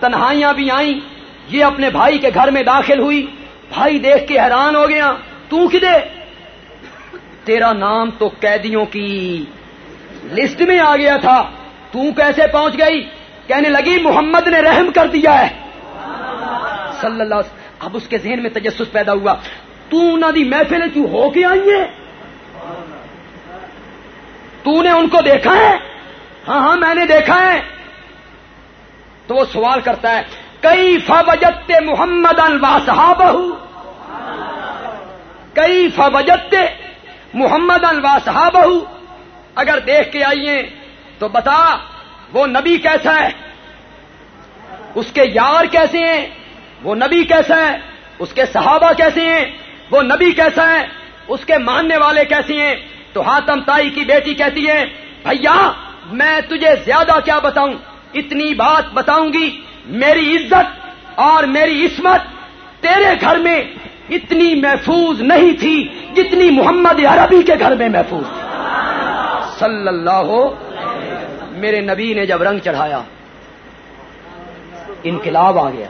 تنہائیاں بھی آئیں۔ یہ اپنے بھائی کے گھر میں داخل ہوئی، بھائی دیکھ کے حیران ہو گیا، تو کدے تیرا نام تو قیدیوں کی لسٹ میں آ گیا تھا۔ تو کیسے پہنچ گئی؟ کہنے لگی، محمد نے رحم کر دیا ہے۔ صلی اللہ علیہ وسلم۔ اب اس کے ذہن میں تجسس پیدا ہوا۔ تو نہ دی محفل تو ہو کے آئی ہے تو نے ان کو دیکھا ہے؟ ہاں ہاں میں نے دیکھا ہے۔ تو وہ سوال کرتا ہے کئی فوجت محمد الوا صحابہ کئی فوجت محمد الوا صحابہ اگر دیکھ کے آئیے تو بتا وہ نبی کیسا ہے؟ اس کے یار کیسے ہیں؟ وہ نبی کیسا ہے؟ اس کے صحابہ کیسے ہیں؟ وہ نبی کیسا ہے؟ اس کے ماننے والے کیسے ہیں؟ تو ہاتم تائی کی بیٹی کہتی ہے؟ بھیا، میں تجھے زیادہ کیا بتاؤں؟ اتنی بات بتاؤں گی، میری عزت اور میری عصمت تیرے گھر میں اتنی محفوظ نہیں تھی جتنی محمد عربی کے گھر میں محفوظ تھی۔ صلی اللہ ہو، میرے نبی نے جب رنگ چڑھایا، انقلاب آ گیا۔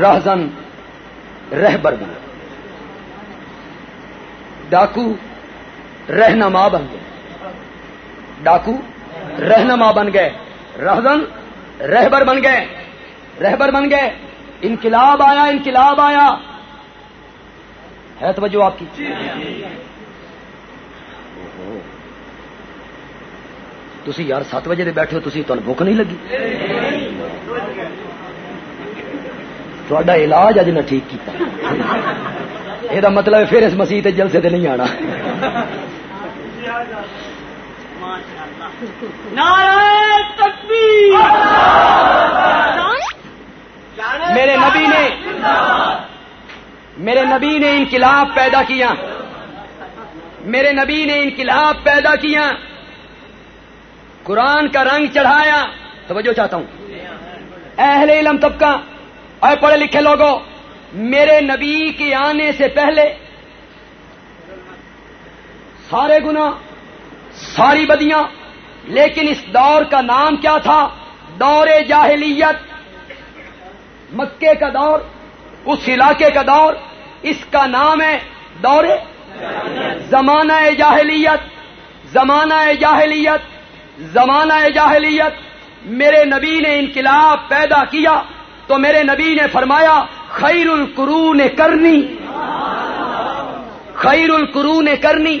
رہزن رہبر بن ڈاکو رہنما بن گئے۔ ڈاکو رہنما بن گئے۔ رہزن رہبر بن گئے۔ رہبر بن گئے۔ انقلاب آیا انقلاب آیا۔ ہے توجہ آپ کی؟ تھی یار سات بجے دے بیٹھے ہو تھی تمہیں بھوک نہیں لگی؟ تا علاج اج نہ ٹھیک کیتا۔ یہ مطلب پھر اس مسیح جلسے تے نہیں آنا۔ میرے نبی نے میرے نبی نے انقلاب پیدا کیا میرے نبی نے انقلاب پیدا کیا قرآن کا رنگ چڑھایا توجہ چاہتا ہوں اہل علم طبقہ اور پڑھے لکھے لوگوں میرے نبی کے آنے سے پہلے سارے گنا ساری بدیاں، لیکن اس دور کا نام کیا تھا؟ دور جاہلیت۔ مکے کا دور، اس علاقے کا دور، اس کا نام ہے دور زمانہ جاہلیت زمانہ جاہلیت زمانہ جاہلیت۔ میرے نبی نے انقلاب پیدا کیا تو میرے نبی نے فرمایا خیر القرون کرنی خیر القرون کرنی۔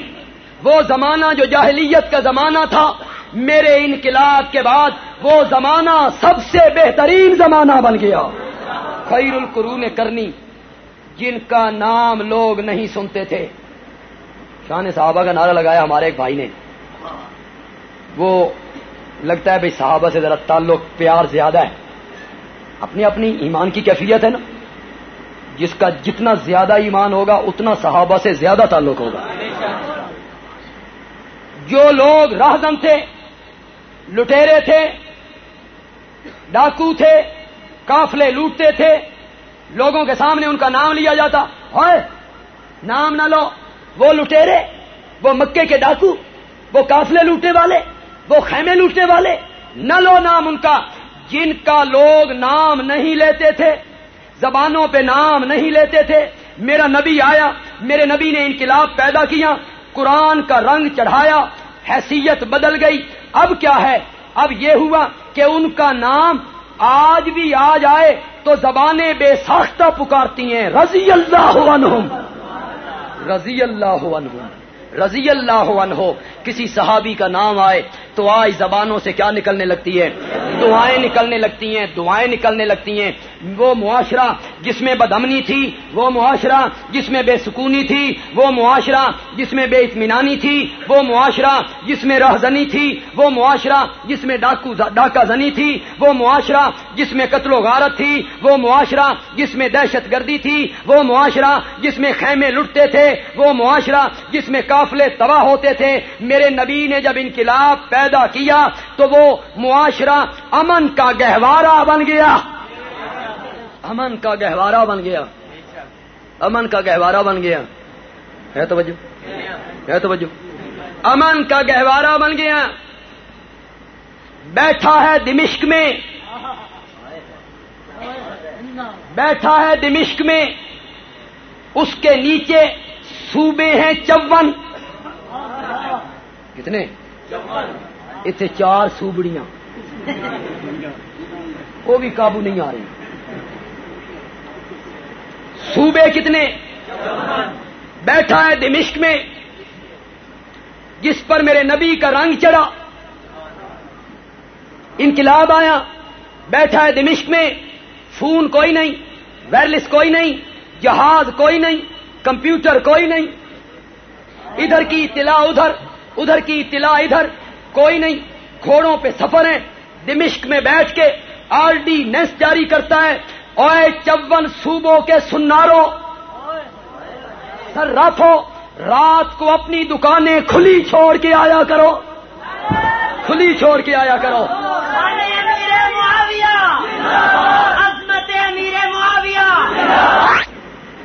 وہ زمانہ جو جاہلیت کا زمانہ تھا، میرے انقلاب کے بعد وہ زمانہ سب سے بہترین زمانہ بن گیا۔ خیر القرون کرنی، جن کا نام لوگ نہیں سنتے تھے۔ شان صحابہ کا نعرہ لگایا ہمارے ایک بھائی نے۔ وہ لگتا ہے بھائی صحابہ سے ذرا تعلق، پیار زیادہ ہے۔ اپنی اپنی ایمان کی کیفیت ہے نا۔ جس کا جتنا زیادہ ایمان ہوگا، اتنا صحابہ سے زیادہ تعلق ہوگا۔ جو لوگ راہدم تھے، لٹیرے تھے، ڈاکو تھے کافلے لوٹتے تھے، لوگوں کے سامنے ان کا نام لیا جاتا۔ ہے نام نہ لو، وہ لٹیرے، وہ مکے کے ڈاکو، وہ کافلے لوٹنے والے، وہ خیمے لوٹنے والے۔ نہ لو نام ان کا، جن کا لوگ نام نہیں لیتے تھے، زبانوں پہ نام نہیں لیتے تھے۔ میرا نبی آیا، میرے نبی نے انقلاب پیدا کیا، قرآن کا رنگ چڑھایا، حیثیت بدل گئی۔ اب کیا ہے؟ اب یہ ہوا کہ ان کا نام آج بھی آ جائے تو زبانیں بے ساختہ پکارتی ہیں۔ رضی اللہ عنہم۔ رضی اللہ عنہم۔ رضی اللہ عنہ کسی صحابی کا نام آئے تو آج زبانوں سے کیا نکلنے لگتی ہے؟ دعائیں نکلنے لگتی ہیں، دعائیں نکلنے لگتی ہیں۔ وہ معاشرہ جس میں بدمنی تھی، وہ معاشرہ جس میں بے سکونی تھی، وہ معاشرہ جس میں بے اطمینانی تھی، وہ معاشرہ جس میں رہزنی تھی، وہ معاشرہ جس میں ڈاکو ڈاکہ زنی تھی، وہ معاشرہ جس میں قتل و غارت تھی، وہ معاشرہ جس میں دہشت گردی تھی، وہ معاشرہ جس میں خیمے لٹتے تھے، وہ معاشرہ جس میں قافلے تباہ ہوتے تھے۔ میرے نبی نے جب انقلاب پیدا کیا تو وہ معاشرہ امن کا گہوارہ بن گیا۔ امن کا گہوارہ بن گیا۔ امن کا گہوارہ بن گیا۔ ہے توجہ۔ ہے توجہ۔ امن کا گہوارہ بن گیا۔ بیٹھا ہے دمشق میں۔ بیٹھا ہے دمشق میں۔ اس کے نیچے صوبے ہیں چون۔ کتنے؟ اتنے چار سوبڑیاں وہ بھی قابو نہیں آ رہی۔ صوبے کتنے؟ بیٹھا ہے دمشق میں، جس پر میرے نبی کا رنگ چڑھا۔ انقلاب آیا، بیٹھا ہے دمشق میں، فون کوئی نہیں وائرلیس کوئی نہیں، جہاز کوئی نہیں، کمپیوٹر کوئی نہیں۔ ادھر کی اطلاع ادھر ادھر کی اطلاع ادھر، کوئی نہیں۔ گھوڑوں پہ سفر ہے دمشق میں بیٹھ کے آر ڈی نیس جاری کرتا ہے۔ اوے چون صوبوں کے سنارو سر راتو رات کو اپنی دکانیں کھلی چھوڑ کے آیا کرو۔ کھلی چھوڑ کے آیا کرو۔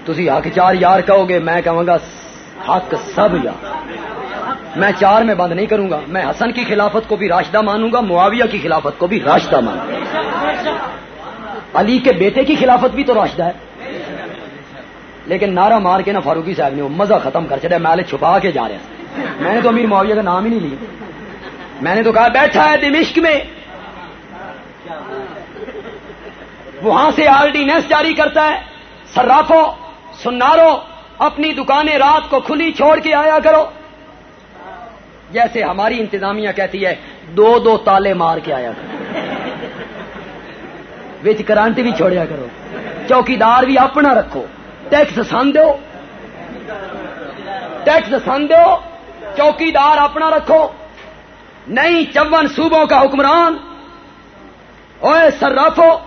تھی حق چار یار کہو گے میں کہوں گا حق سب یار میں چار میں بند نہیں کروں گا میں حسن کی خلافت کو بھی راشدہ مانوں گا معاویہ کی خلافت کو بھی راشدہ مانوں گا۔ علی کے بیٹے کی خلافت بھی تو راشدہ ہے۔ لیکن نعرہ مار کے نا فاروقی صاحب نے وہ مزہ ختم کر چڑھا میں چھپا کے جا رہے ہیں۔ میں نے تو امیر معاویہ کا نام ہی نہیں لیا۔ میں نے تو کہا بیٹھا ہے دمشق میں۔ وہاں سے آر ڈی نیس جاری کرتا ہے۔ سرافو سنارو اپنی دکانیں رات کو کھلی چھوڑ کے آیا کرو۔ جیسے ہماری انتظامیہ کہتی ہے، دو دو تالے مار کے آیا کرو۔ بچ کرانٹ بھی چھوڑیا کرو۔ چوکیدار بھی اپنا رکھو۔ ٹیکس سن دو ٹیکس سن دو چوکیدار اپنا رکھو۔ نہیں چون صوبوں کا حکمران۔ اوے سرافو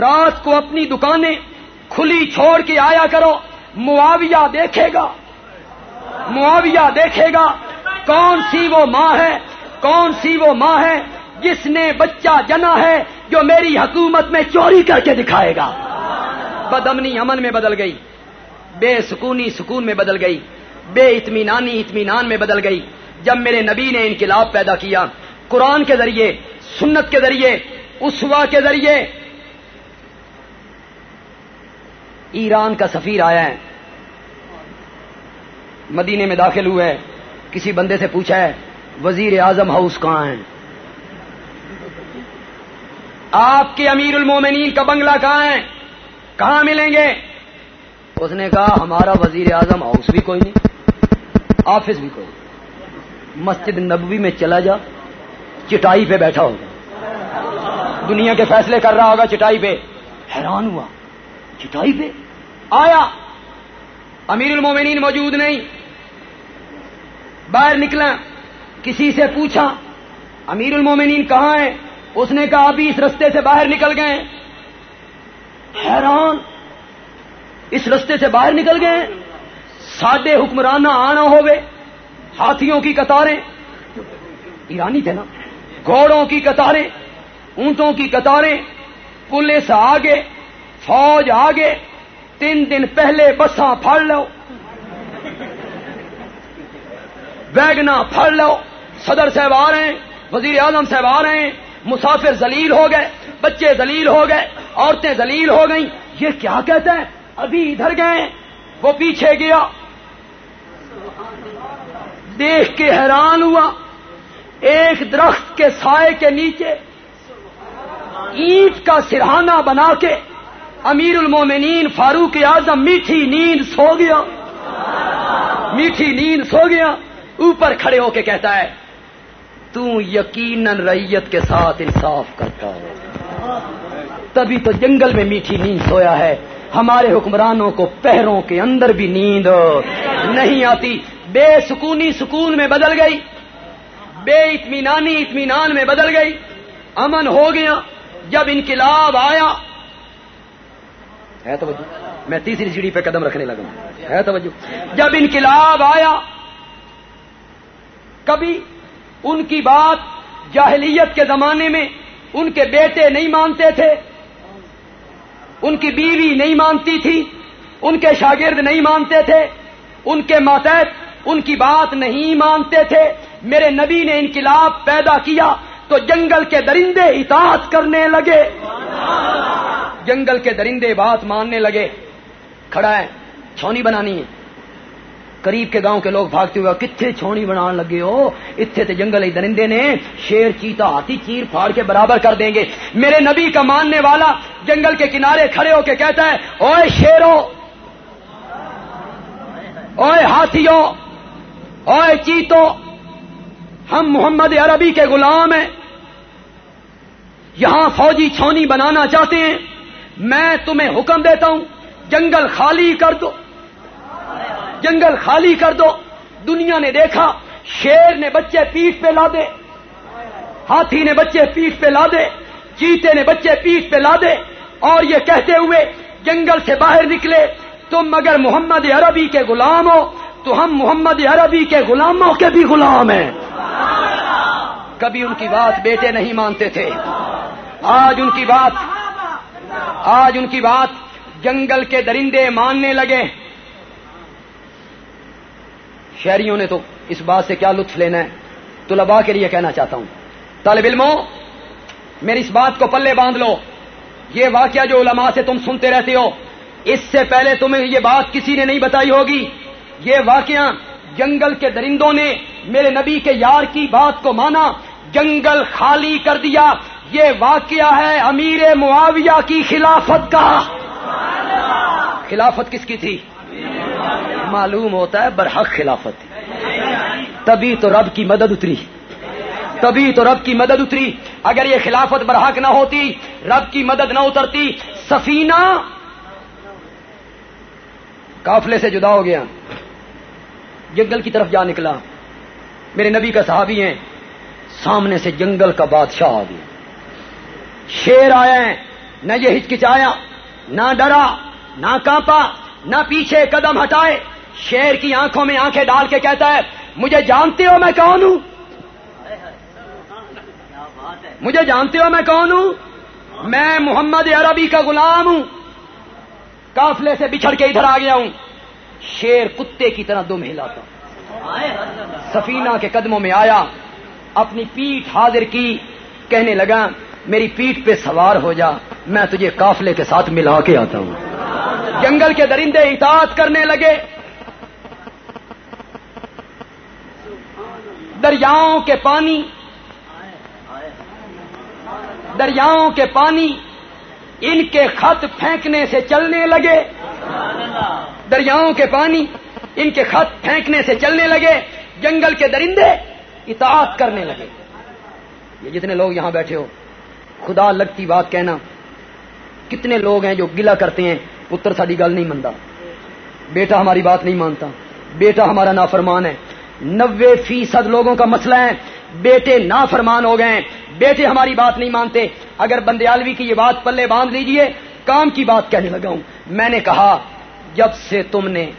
رات کو اپنی دکانیں کھلی چھوڑ کے آیا کرو۔ معاویہ دیکھے گا۔ معاویہ دیکھے گا۔ کون سی وہ ماں ہے؟ کون سی وہ ماں ہے؟ جس نے بچہ جنا ہے؟ جو میری حکومت میں چوری کر کے دکھائے گا۔ بدمنی امن میں بدل گئی۔ بے سکونی سکون میں بدل گئی۔ بے اطمینانی اطمینان میں بدل گئی۔ جب میرے نبی نے انقلاب پیدا کیا، قرآن کے ذریعے، سنت کے ذریعے، اسوا کے ذریعے ایران کا سفیر آیا ہے۔ مدینے میں داخل ہوئے۔ ہے کسی بندے سے پوچھا ہے، وزیر اعظم ہاؤس کہاں ہے آپ کے امیر المومنین کا بنگلہ کہاں ہے؟ کہاں ملیں گے؟ اس نے کہا، ہمارا وزیر اعظم ہاؤس بھی کوئی نہیں، آفس بھی کوئی نہیں۔ مسجد نبوی میں چلا جا، چٹائی پہ بیٹھا ہوگا۔ دنیا کے فیصلے کر رہا ہوگا چٹائی پہ۔ حیران ہوا۔ چٹائی پہ؟ آیا۔ امیر المومنین موجود نہیں۔ باہر نکلا، کسی سے پوچھا، امیر المومنین کہاں ہے اس نے کہا ابھی اس رستے سے باہر نکل گئے حیران۔ اس رستے سے باہر نکل گئے سادے حکمرانہ آنا ہوئے ہاتھیوں کی قطاریں۔ ایرانی تھے نا۔ گھوڑوں کی قطاریں۔ اونٹوں کی قطاریں۔ پولیس آگے۔ فوج آگے۔ تین دن پہلے بساں پھڑ لو۔ ویگنا پھڑ لو۔ صدر صاحب آ رہے ہیں۔ وزیر اعظم صاحب آ رہے ہیں۔ مسافر زلیل ہو گئے، بچے زلیل ہو گئے، عورتیں زلیل ہو گئیں۔ یہ کیا کہتا ہے؟ ابھی ادھر گئے وہ پیچھے گیا۔ دیکھ کے حیران ہوا۔ ایک درخت کے سائے کے نیچے اینٹ کا سرہانہ بنا کے امیر المومنین فاروق اعظم میٹھی نیند سو گیا۔ میٹھی نیند سو گیا۔ اوپر کھڑے ہو کے کہتا ہے تو یقیناً ریت کے ساتھ انصاف کرتا ہو تبھی تو جنگل میں میٹھی نیند سویا ہے۔ ہمارے حکمرانوں کو پہروں کے اندر بھی نیند نہیں آتی۔ بے سکونی سکون میں بدل گئی۔ بے اطمینانی اطمینان میں بدل گئی۔ امن ہو گیا۔ جب انقلاب آیا۔ ہے توجہ۔ میں تیسری سیڑھی پہ قدم رکھنے لگا ہے توجہ۔ جب انقلاب آیا، کبھی ان کی بات جاہلیت کے زمانے میں ان کے بیٹے نہیں مانتے تھے، ان کی بیوی نہیں مانتی تھی، ان کے شاگرد نہیں مانتے تھے، ان کے ماتحت ان کی بات نہیں مانتے تھے۔ میرے نبی نے انقلاب پیدا کیا تو جنگل کے درندے اطاعت کرنے لگے۔ جنگل کے درندے بات ماننے لگے۔ کھڑا ہے چھونی بنانی ہے۔ قریب کے گاؤں کے لوگ بھاگتے ہوئے کتنے چھونی بنا لگے ہو؟ اتنے تو جنگل درندے نے شیر چیتا ہاتھی چیر پھاڑ کے برابر کر دیں گے۔ میرے نبی کا ماننے والا جنگل کے کنارے کھڑے ہو کے کہتا ہے اوے شیرو اوے ہاتھیوں اوے چیتو ہم محمد عربی کے غلام ہیں۔ یہاں فوجی چھونی بنانا چاہتے ہیں۔ میں تمہیں حکم دیتا ہوں، جنگل خالی کر دو۔ جنگل خالی کر دو۔ دنیا نے دیکھا، شیر نے بچے پیٹ پہ لا دے ہاتھی نے بچے پیٹ پہ لا دے چیتے نے بچے پیٹ پہ لا دے اور یہ کہتے ہوئے جنگل سے باہر نکلے۔ تم اگر محمد عربی کے غلام ہو، تو ہم محمد عربی کے غلاموں کے بھی غلام ہیں۔ کبھی ان کی بات بیٹے نہیں مانتے تھے۔ آج ان کی بات، آج ان کی بات جنگل کے درندے ماننے لگے۔ شہریوں نے تو اس بات سے کیا لطف لینا ہے؟ طلباء کے لیے کہنا چاہتا ہوں۔ طالب علموں، میری اس بات کو پلے باندھ لو۔ یہ واقعہ جو علماء سے تم سنتے رہتے ہو، اس سے پہلے تمہیں یہ بات کسی نے نہیں بتائی ہوگی۔ یہ واقعہ جنگل کے درندوں نے میرے نبی کے یار کی بات کو مانا، جنگل خالی کر دیا۔ یہ واقعہ ہے امیر معاویہ کی خلافت کا۔ خلافت کس کی تھی؟ معلوم ہوتا ہے برحق خلافت تبھی تو رب کی مدد اتری۔ تبھی تو رب کی مدد اتری۔ اگر یہ خلافت برحق نہ ہوتی، رب کی مدد نہ اترتی، سفینہ کافلے سے جدا ہو گیا۔ جنگل کی طرف جا نکلا۔ میرے نبی کا صحابی ہیں۔ سامنے سے جنگل کا بادشاہ آ گیا۔ شیر آیا ہے۔ نہ یہ ہچکچایا، نہ ڈرا، نہ کانپا۔ نہ پیچھے قدم ہٹائے، شیر کی آنکھوں میں آنکھیں ڈال کے کہتا ہے، مجھے جانتے ہو میں کون ہوں؟ مجھے جانتے ہو میں کون ہوں؟ میں محمد عربی کا غلام ہوں۔ کافلے سے بچھڑ کے ادھر آ گیا ہوں۔ شیر کتے کی طرح دم ہلاتا۔ سفینہ کے قدموں میں آیا، اپنی پیٹ حاضر کی، کہنے لگا، میری پیٹ پہ سوار ہو جا، میں تجھے کافلے کے ساتھ ملا کے آتا ہوں۔ جنگل کے درندے اطاعت کرنے لگے۔ دریاؤں کے پانی، دریاؤں کے پانی ان کے خط پھینکنے سے چلنے لگے۔ دریاؤں کے پانی ان کے خط پھینکنے سے چلنے لگے۔ جنگل کے درندے اطاعت کرنے لگے۔ یہ جتنے لوگ یہاں بیٹھے ہو، خدا لگتی بات کہنا، کتنے لوگ ہیں جو گلا کرتے ہیں پتر ساری گل نہیں منتا بیٹا ہماری بات نہیں مانتا۔ بیٹا ہمارا نافرمان ہے۔ نوے فیصد لوگوں کا مسئلہ ہے۔ بیٹے نافرمان ہو گئے بیٹے ہماری بات نہیں مانتے۔ اگر بندیالوی کی یہ بات پلے باندھ لیجیے کام کی بات کہنے لگا ہوں۔ میں نے کہا جب سے تم نے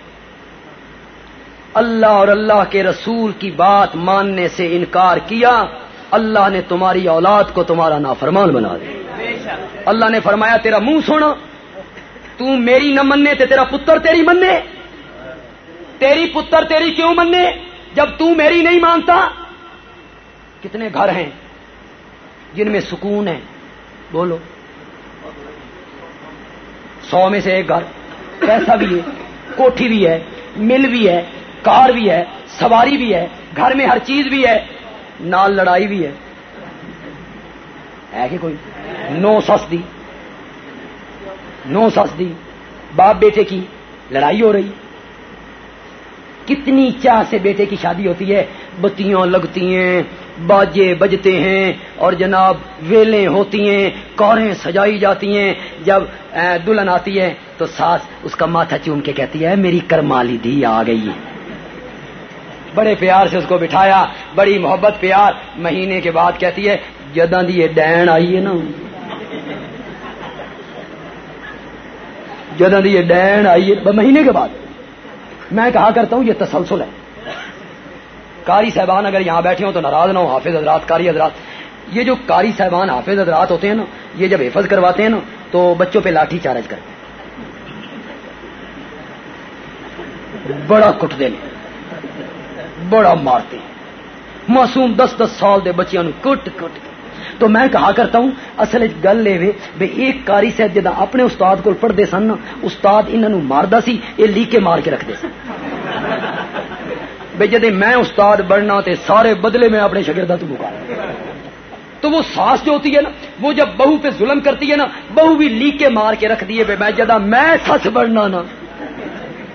اللہ اور اللہ کے رسول کی بات ماننے سے انکار کیا اللہ نے تمہاری اولاد کو تمہارا نافرمان بنا دیا۔ اللہ نے فرمایا تیرا منہ سونا۔ تو میری نہ مننے تے تیرا پتر تیری مننے۔ تیری پتر تیری کیوں مننے؟ جب تو میری نہیں مانتا۔ کتنے گھر ہیں جن میں سکون ہے؟ بولو۔ سو میں سے ایک گھر۔ پیسہ بھی ہے، کوٹھی بھی ہے، مل بھی ہے، کار بھی ہے، سواری بھی ہے، گھر میں ہر چیز بھی ہے، نال لڑائی بھی ہے۔ ہے کہ کوئی؟ نو سس دی نو سس دی، باپ بیٹے کی لڑائی ہو رہی۔ کتنی چاہ سے بیٹے کی شادی ہوتی ہے، بتیاں لگتی ہیں، باجے بجتے ہیں اور جناب ویلیں ہوتی ہیں کوریں سجائی جاتی ہیں۔ جب دلہن آتی ہے تو ساس اس کا ماتھا چوم کے کہتی ہے، میری کرمالی دی آ گئی۔ بڑے پیار سے اس کو بٹھایا، بڑی محبت، پیار۔ مہینے کے بعد کہتی ہے جدہ دی یہ ڈین آئی ہے نا۔ جدہ دی یہ ڈین آئی ہے مہینے کے بعد۔ میں کہا کرتا ہوں، یہ تسلسل ہے۔ کاری صاحبان اگر یہاں بیٹھے ہوں تو ناراض نہ ہو حافظ حضرات کاری حضرات۔ یہ جو کاری صاحبان، حافظ حضرات ہوتے ہیں نا، یہ جب حفظ کرواتے ہیں نا، تو بچوں پہ لاٹھی چارج کرتے بڑا کٹ دینے بڑا مارتے معصوم دس دس سال دے بچیاں نو کٹ کٹ تو میں کہا کرتا ہوں، اصل گل لے بے ایک کاری صاحب جدا اپنے استاد کو پڑھتے سن استاد انہوں ماردا سی، یہ لیکے مار کے رکھتے سن۔ بے جدے میں استاد بڑھنا تے سارے بدلے میں اپنے شگردہ تو مکا تو وہ ساس جو ہوتی ہے نا، وہ جب بہو پہ ظلم کرتی ہے نا، بہو بھی لیکے مار کے رکھ دیے بے، میں جدا میں سچ بڑھنا نا۔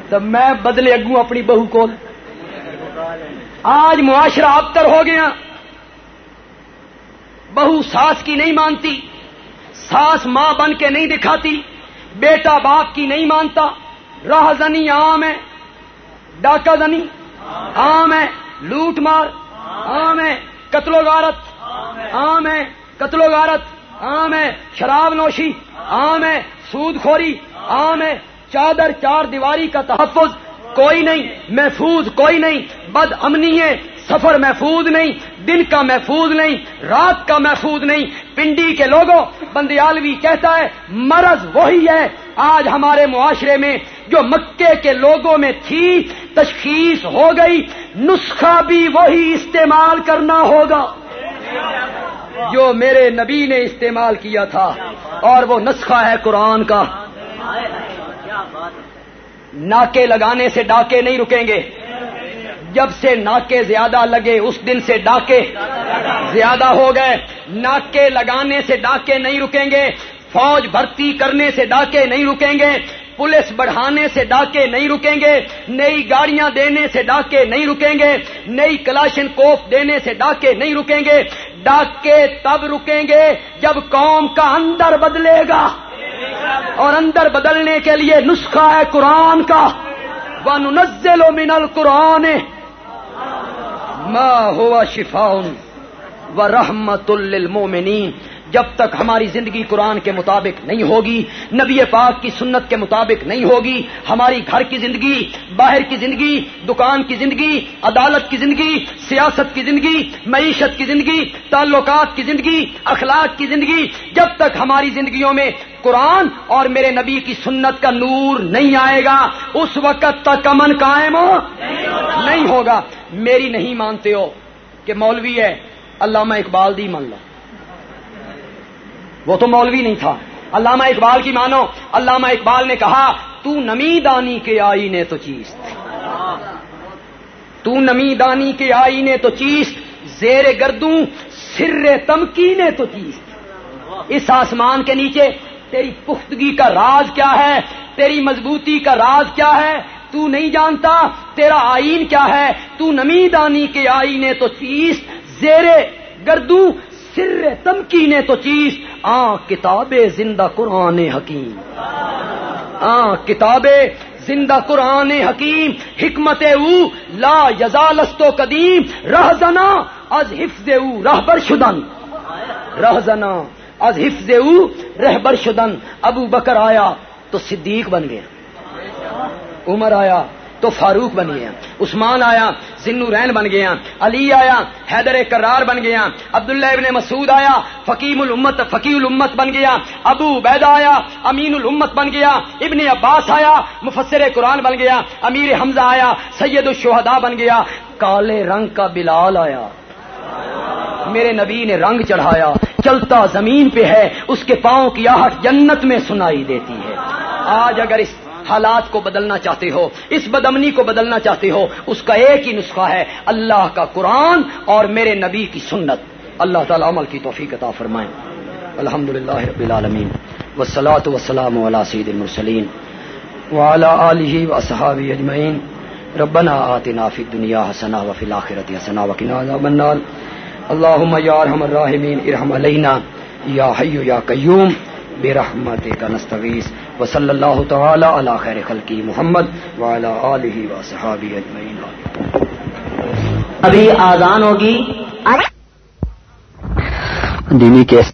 تو میں بدلے اگوں اپنی بہو کو آج معاشرہ ابتر ہو گیا۔ بہو ساس کی نہیں مانتی، ساس ماں بن کے نہیں دکھاتی، بیٹا باپ کی نہیں مانتا، راہ زنی عام ہے، ڈاکہ زنی عام ہے، لوٹ مار عام ہے، قتل و غارت عام ہے، قتل و غارت عام ہے، شراب نوشی عام ہے، سود خوری عام ہے، چادر چار دیواری کا تحفظ کوئی نہیں، محفوظ کوئی نہیں، بد امنی ہے سفر محفوظ نہیں، دن کا محفوظ نہیں، رات کا محفوظ نہیں۔ پنڈی کے لوگوں، بندیالوی کہتا ہے، مرض وہی ہے۔ آج ہمارے معاشرے میں جو مکے کے لوگوں میں تھی، تشخیص ہو گئی، نسخہ بھی وہی استعمال کرنا ہوگا۔ جو میرے نبی نے استعمال کیا تھا، اور وہ نسخہ ہے قرآن کا۔ ناکے لگانے سے ڈاکے نہیں رکیں گے۔ جب سے ناکے زیادہ لگے، اس دن سے ڈاکے زیادہ ہو گئے۔ ناکے لگانے سے ڈاکے نہیں رکیں گے، فوج بھرتی کرنے سے ڈاکے نہیں رکیں گے، پولیس بڑھانے سے ڈاکے نہیں رکیں گے، نئی گاڑیاں دینے سے ڈاکے نہیں رکیں گے، نئی کلاشن کوف دینے سے ڈاکے نہیں رکیں گے۔ ڈاکے تب رکیں گے جب قوم کا اندر بدلے گا۔ اور اندر بدلنے کے لیے نسخہ ہے قرآن کا۔ بن نزل و منل قرآن ما ہوا شفاؤن و رحمت للمومنین جب تک ہماری زندگی قرآن کے مطابق نہیں ہوگی، نبی پاک کی سنت کے مطابق نہیں ہوگی، ہماری گھر کی زندگی، باہر کی زندگی، دکان کی زندگی، عدالت کی زندگی، سیاست کی زندگی، معیشت کی زندگی، تعلقات کی زندگی، اخلاق کی زندگی، جب تک ہماری زندگیوں میں قرآن اور میرے نبی کی سنت کا نور نہیں آئے گا، اس وقت تک امن قائم ہو؟ نہیں ہوگا۔ میری نہیں مانتے ہو کہ مولوی ہے، علامہ اقبال دی مان لو۔ وہ تو مولوی نہیں تھا۔ علامہ اقبال کی مانو۔ علامہ اقبال نے کہا، تو نمی دانی کے آئی نے تو چیز تو نمی دانی کے آئی نے تو چیز زیر گردوں سر تمکی نے تو چیز اس آسمان کے نیچے تیری پختگی کا راز کیا ہے؟ تیری مضبوطی کا راز کیا ہے؟ تو نہیں جانتا تیرا آئین کیا ہے؟ تو نمی دانی کے آئینے تو چیز زیر گردوں سر تمکی نے تو چیز آ کتاب زندہ قرآن حکیم۔ آ کتاب زندہ قرآن حکیم، حکمت او، لا یزالستو قدیم رہ زنا از حفظ او، رہبر شدن۔ رہ زنا از حفظ او، رہبر شدن۔ ابو بکر آیا تو صدیق بن گیا۔ عمر آیا تو فاروق بن گیا، عثمان آیا سنو رین بن گیا، علی آیا، حیدر کرار بن گیا، عبداللہ ابن مسعود آیا، فقیم الامت فقی الامت بن گیا، ابو بیدا آیا، امین الامت بن گیا، ابن عباس آیا، مفسر قرآن بن گیا، امیر حمزہ آیا، سید الشہداء بن گیا، کالے رنگ کا بلال آیا۔ میرے نبی نے رنگ چڑھایا، چلتا زمین پہ ہے، اس کے پاؤں کی آہٹ جنت میں سنائی دیتی ہے۔ آج اگر اس حالات کو بدلنا چاہتے ہو، اس بدمنی کو بدلنا چاہتے ہو، اس کا ایک ہی نسخہ ہے اللہ کا قرآن اور میرے نبی کی سنت۔ اللہ تعالی عمل کی توفیق عطا فرمائیں الحمد للہ رب العالمین۔ وسلاۃ وسلام علی سید المرسلین۔ وعلى آلہ و اصحابہ اجمعین۔ ربنا آتنا فی الدنیا حسنا وفی الاخرۃ حسنا وقنا عذاب النار۔ اللهم یا ارحم الراحمین، ارحم علینا۔ یا حی یا قیوم۔ برحمتک نستغیث وصلی اللہ تعالی علی خیر خلقی محمد وعلی آلہ وصحابہ اجمعین. ابھی آزان ہوگی؟ دینی کیس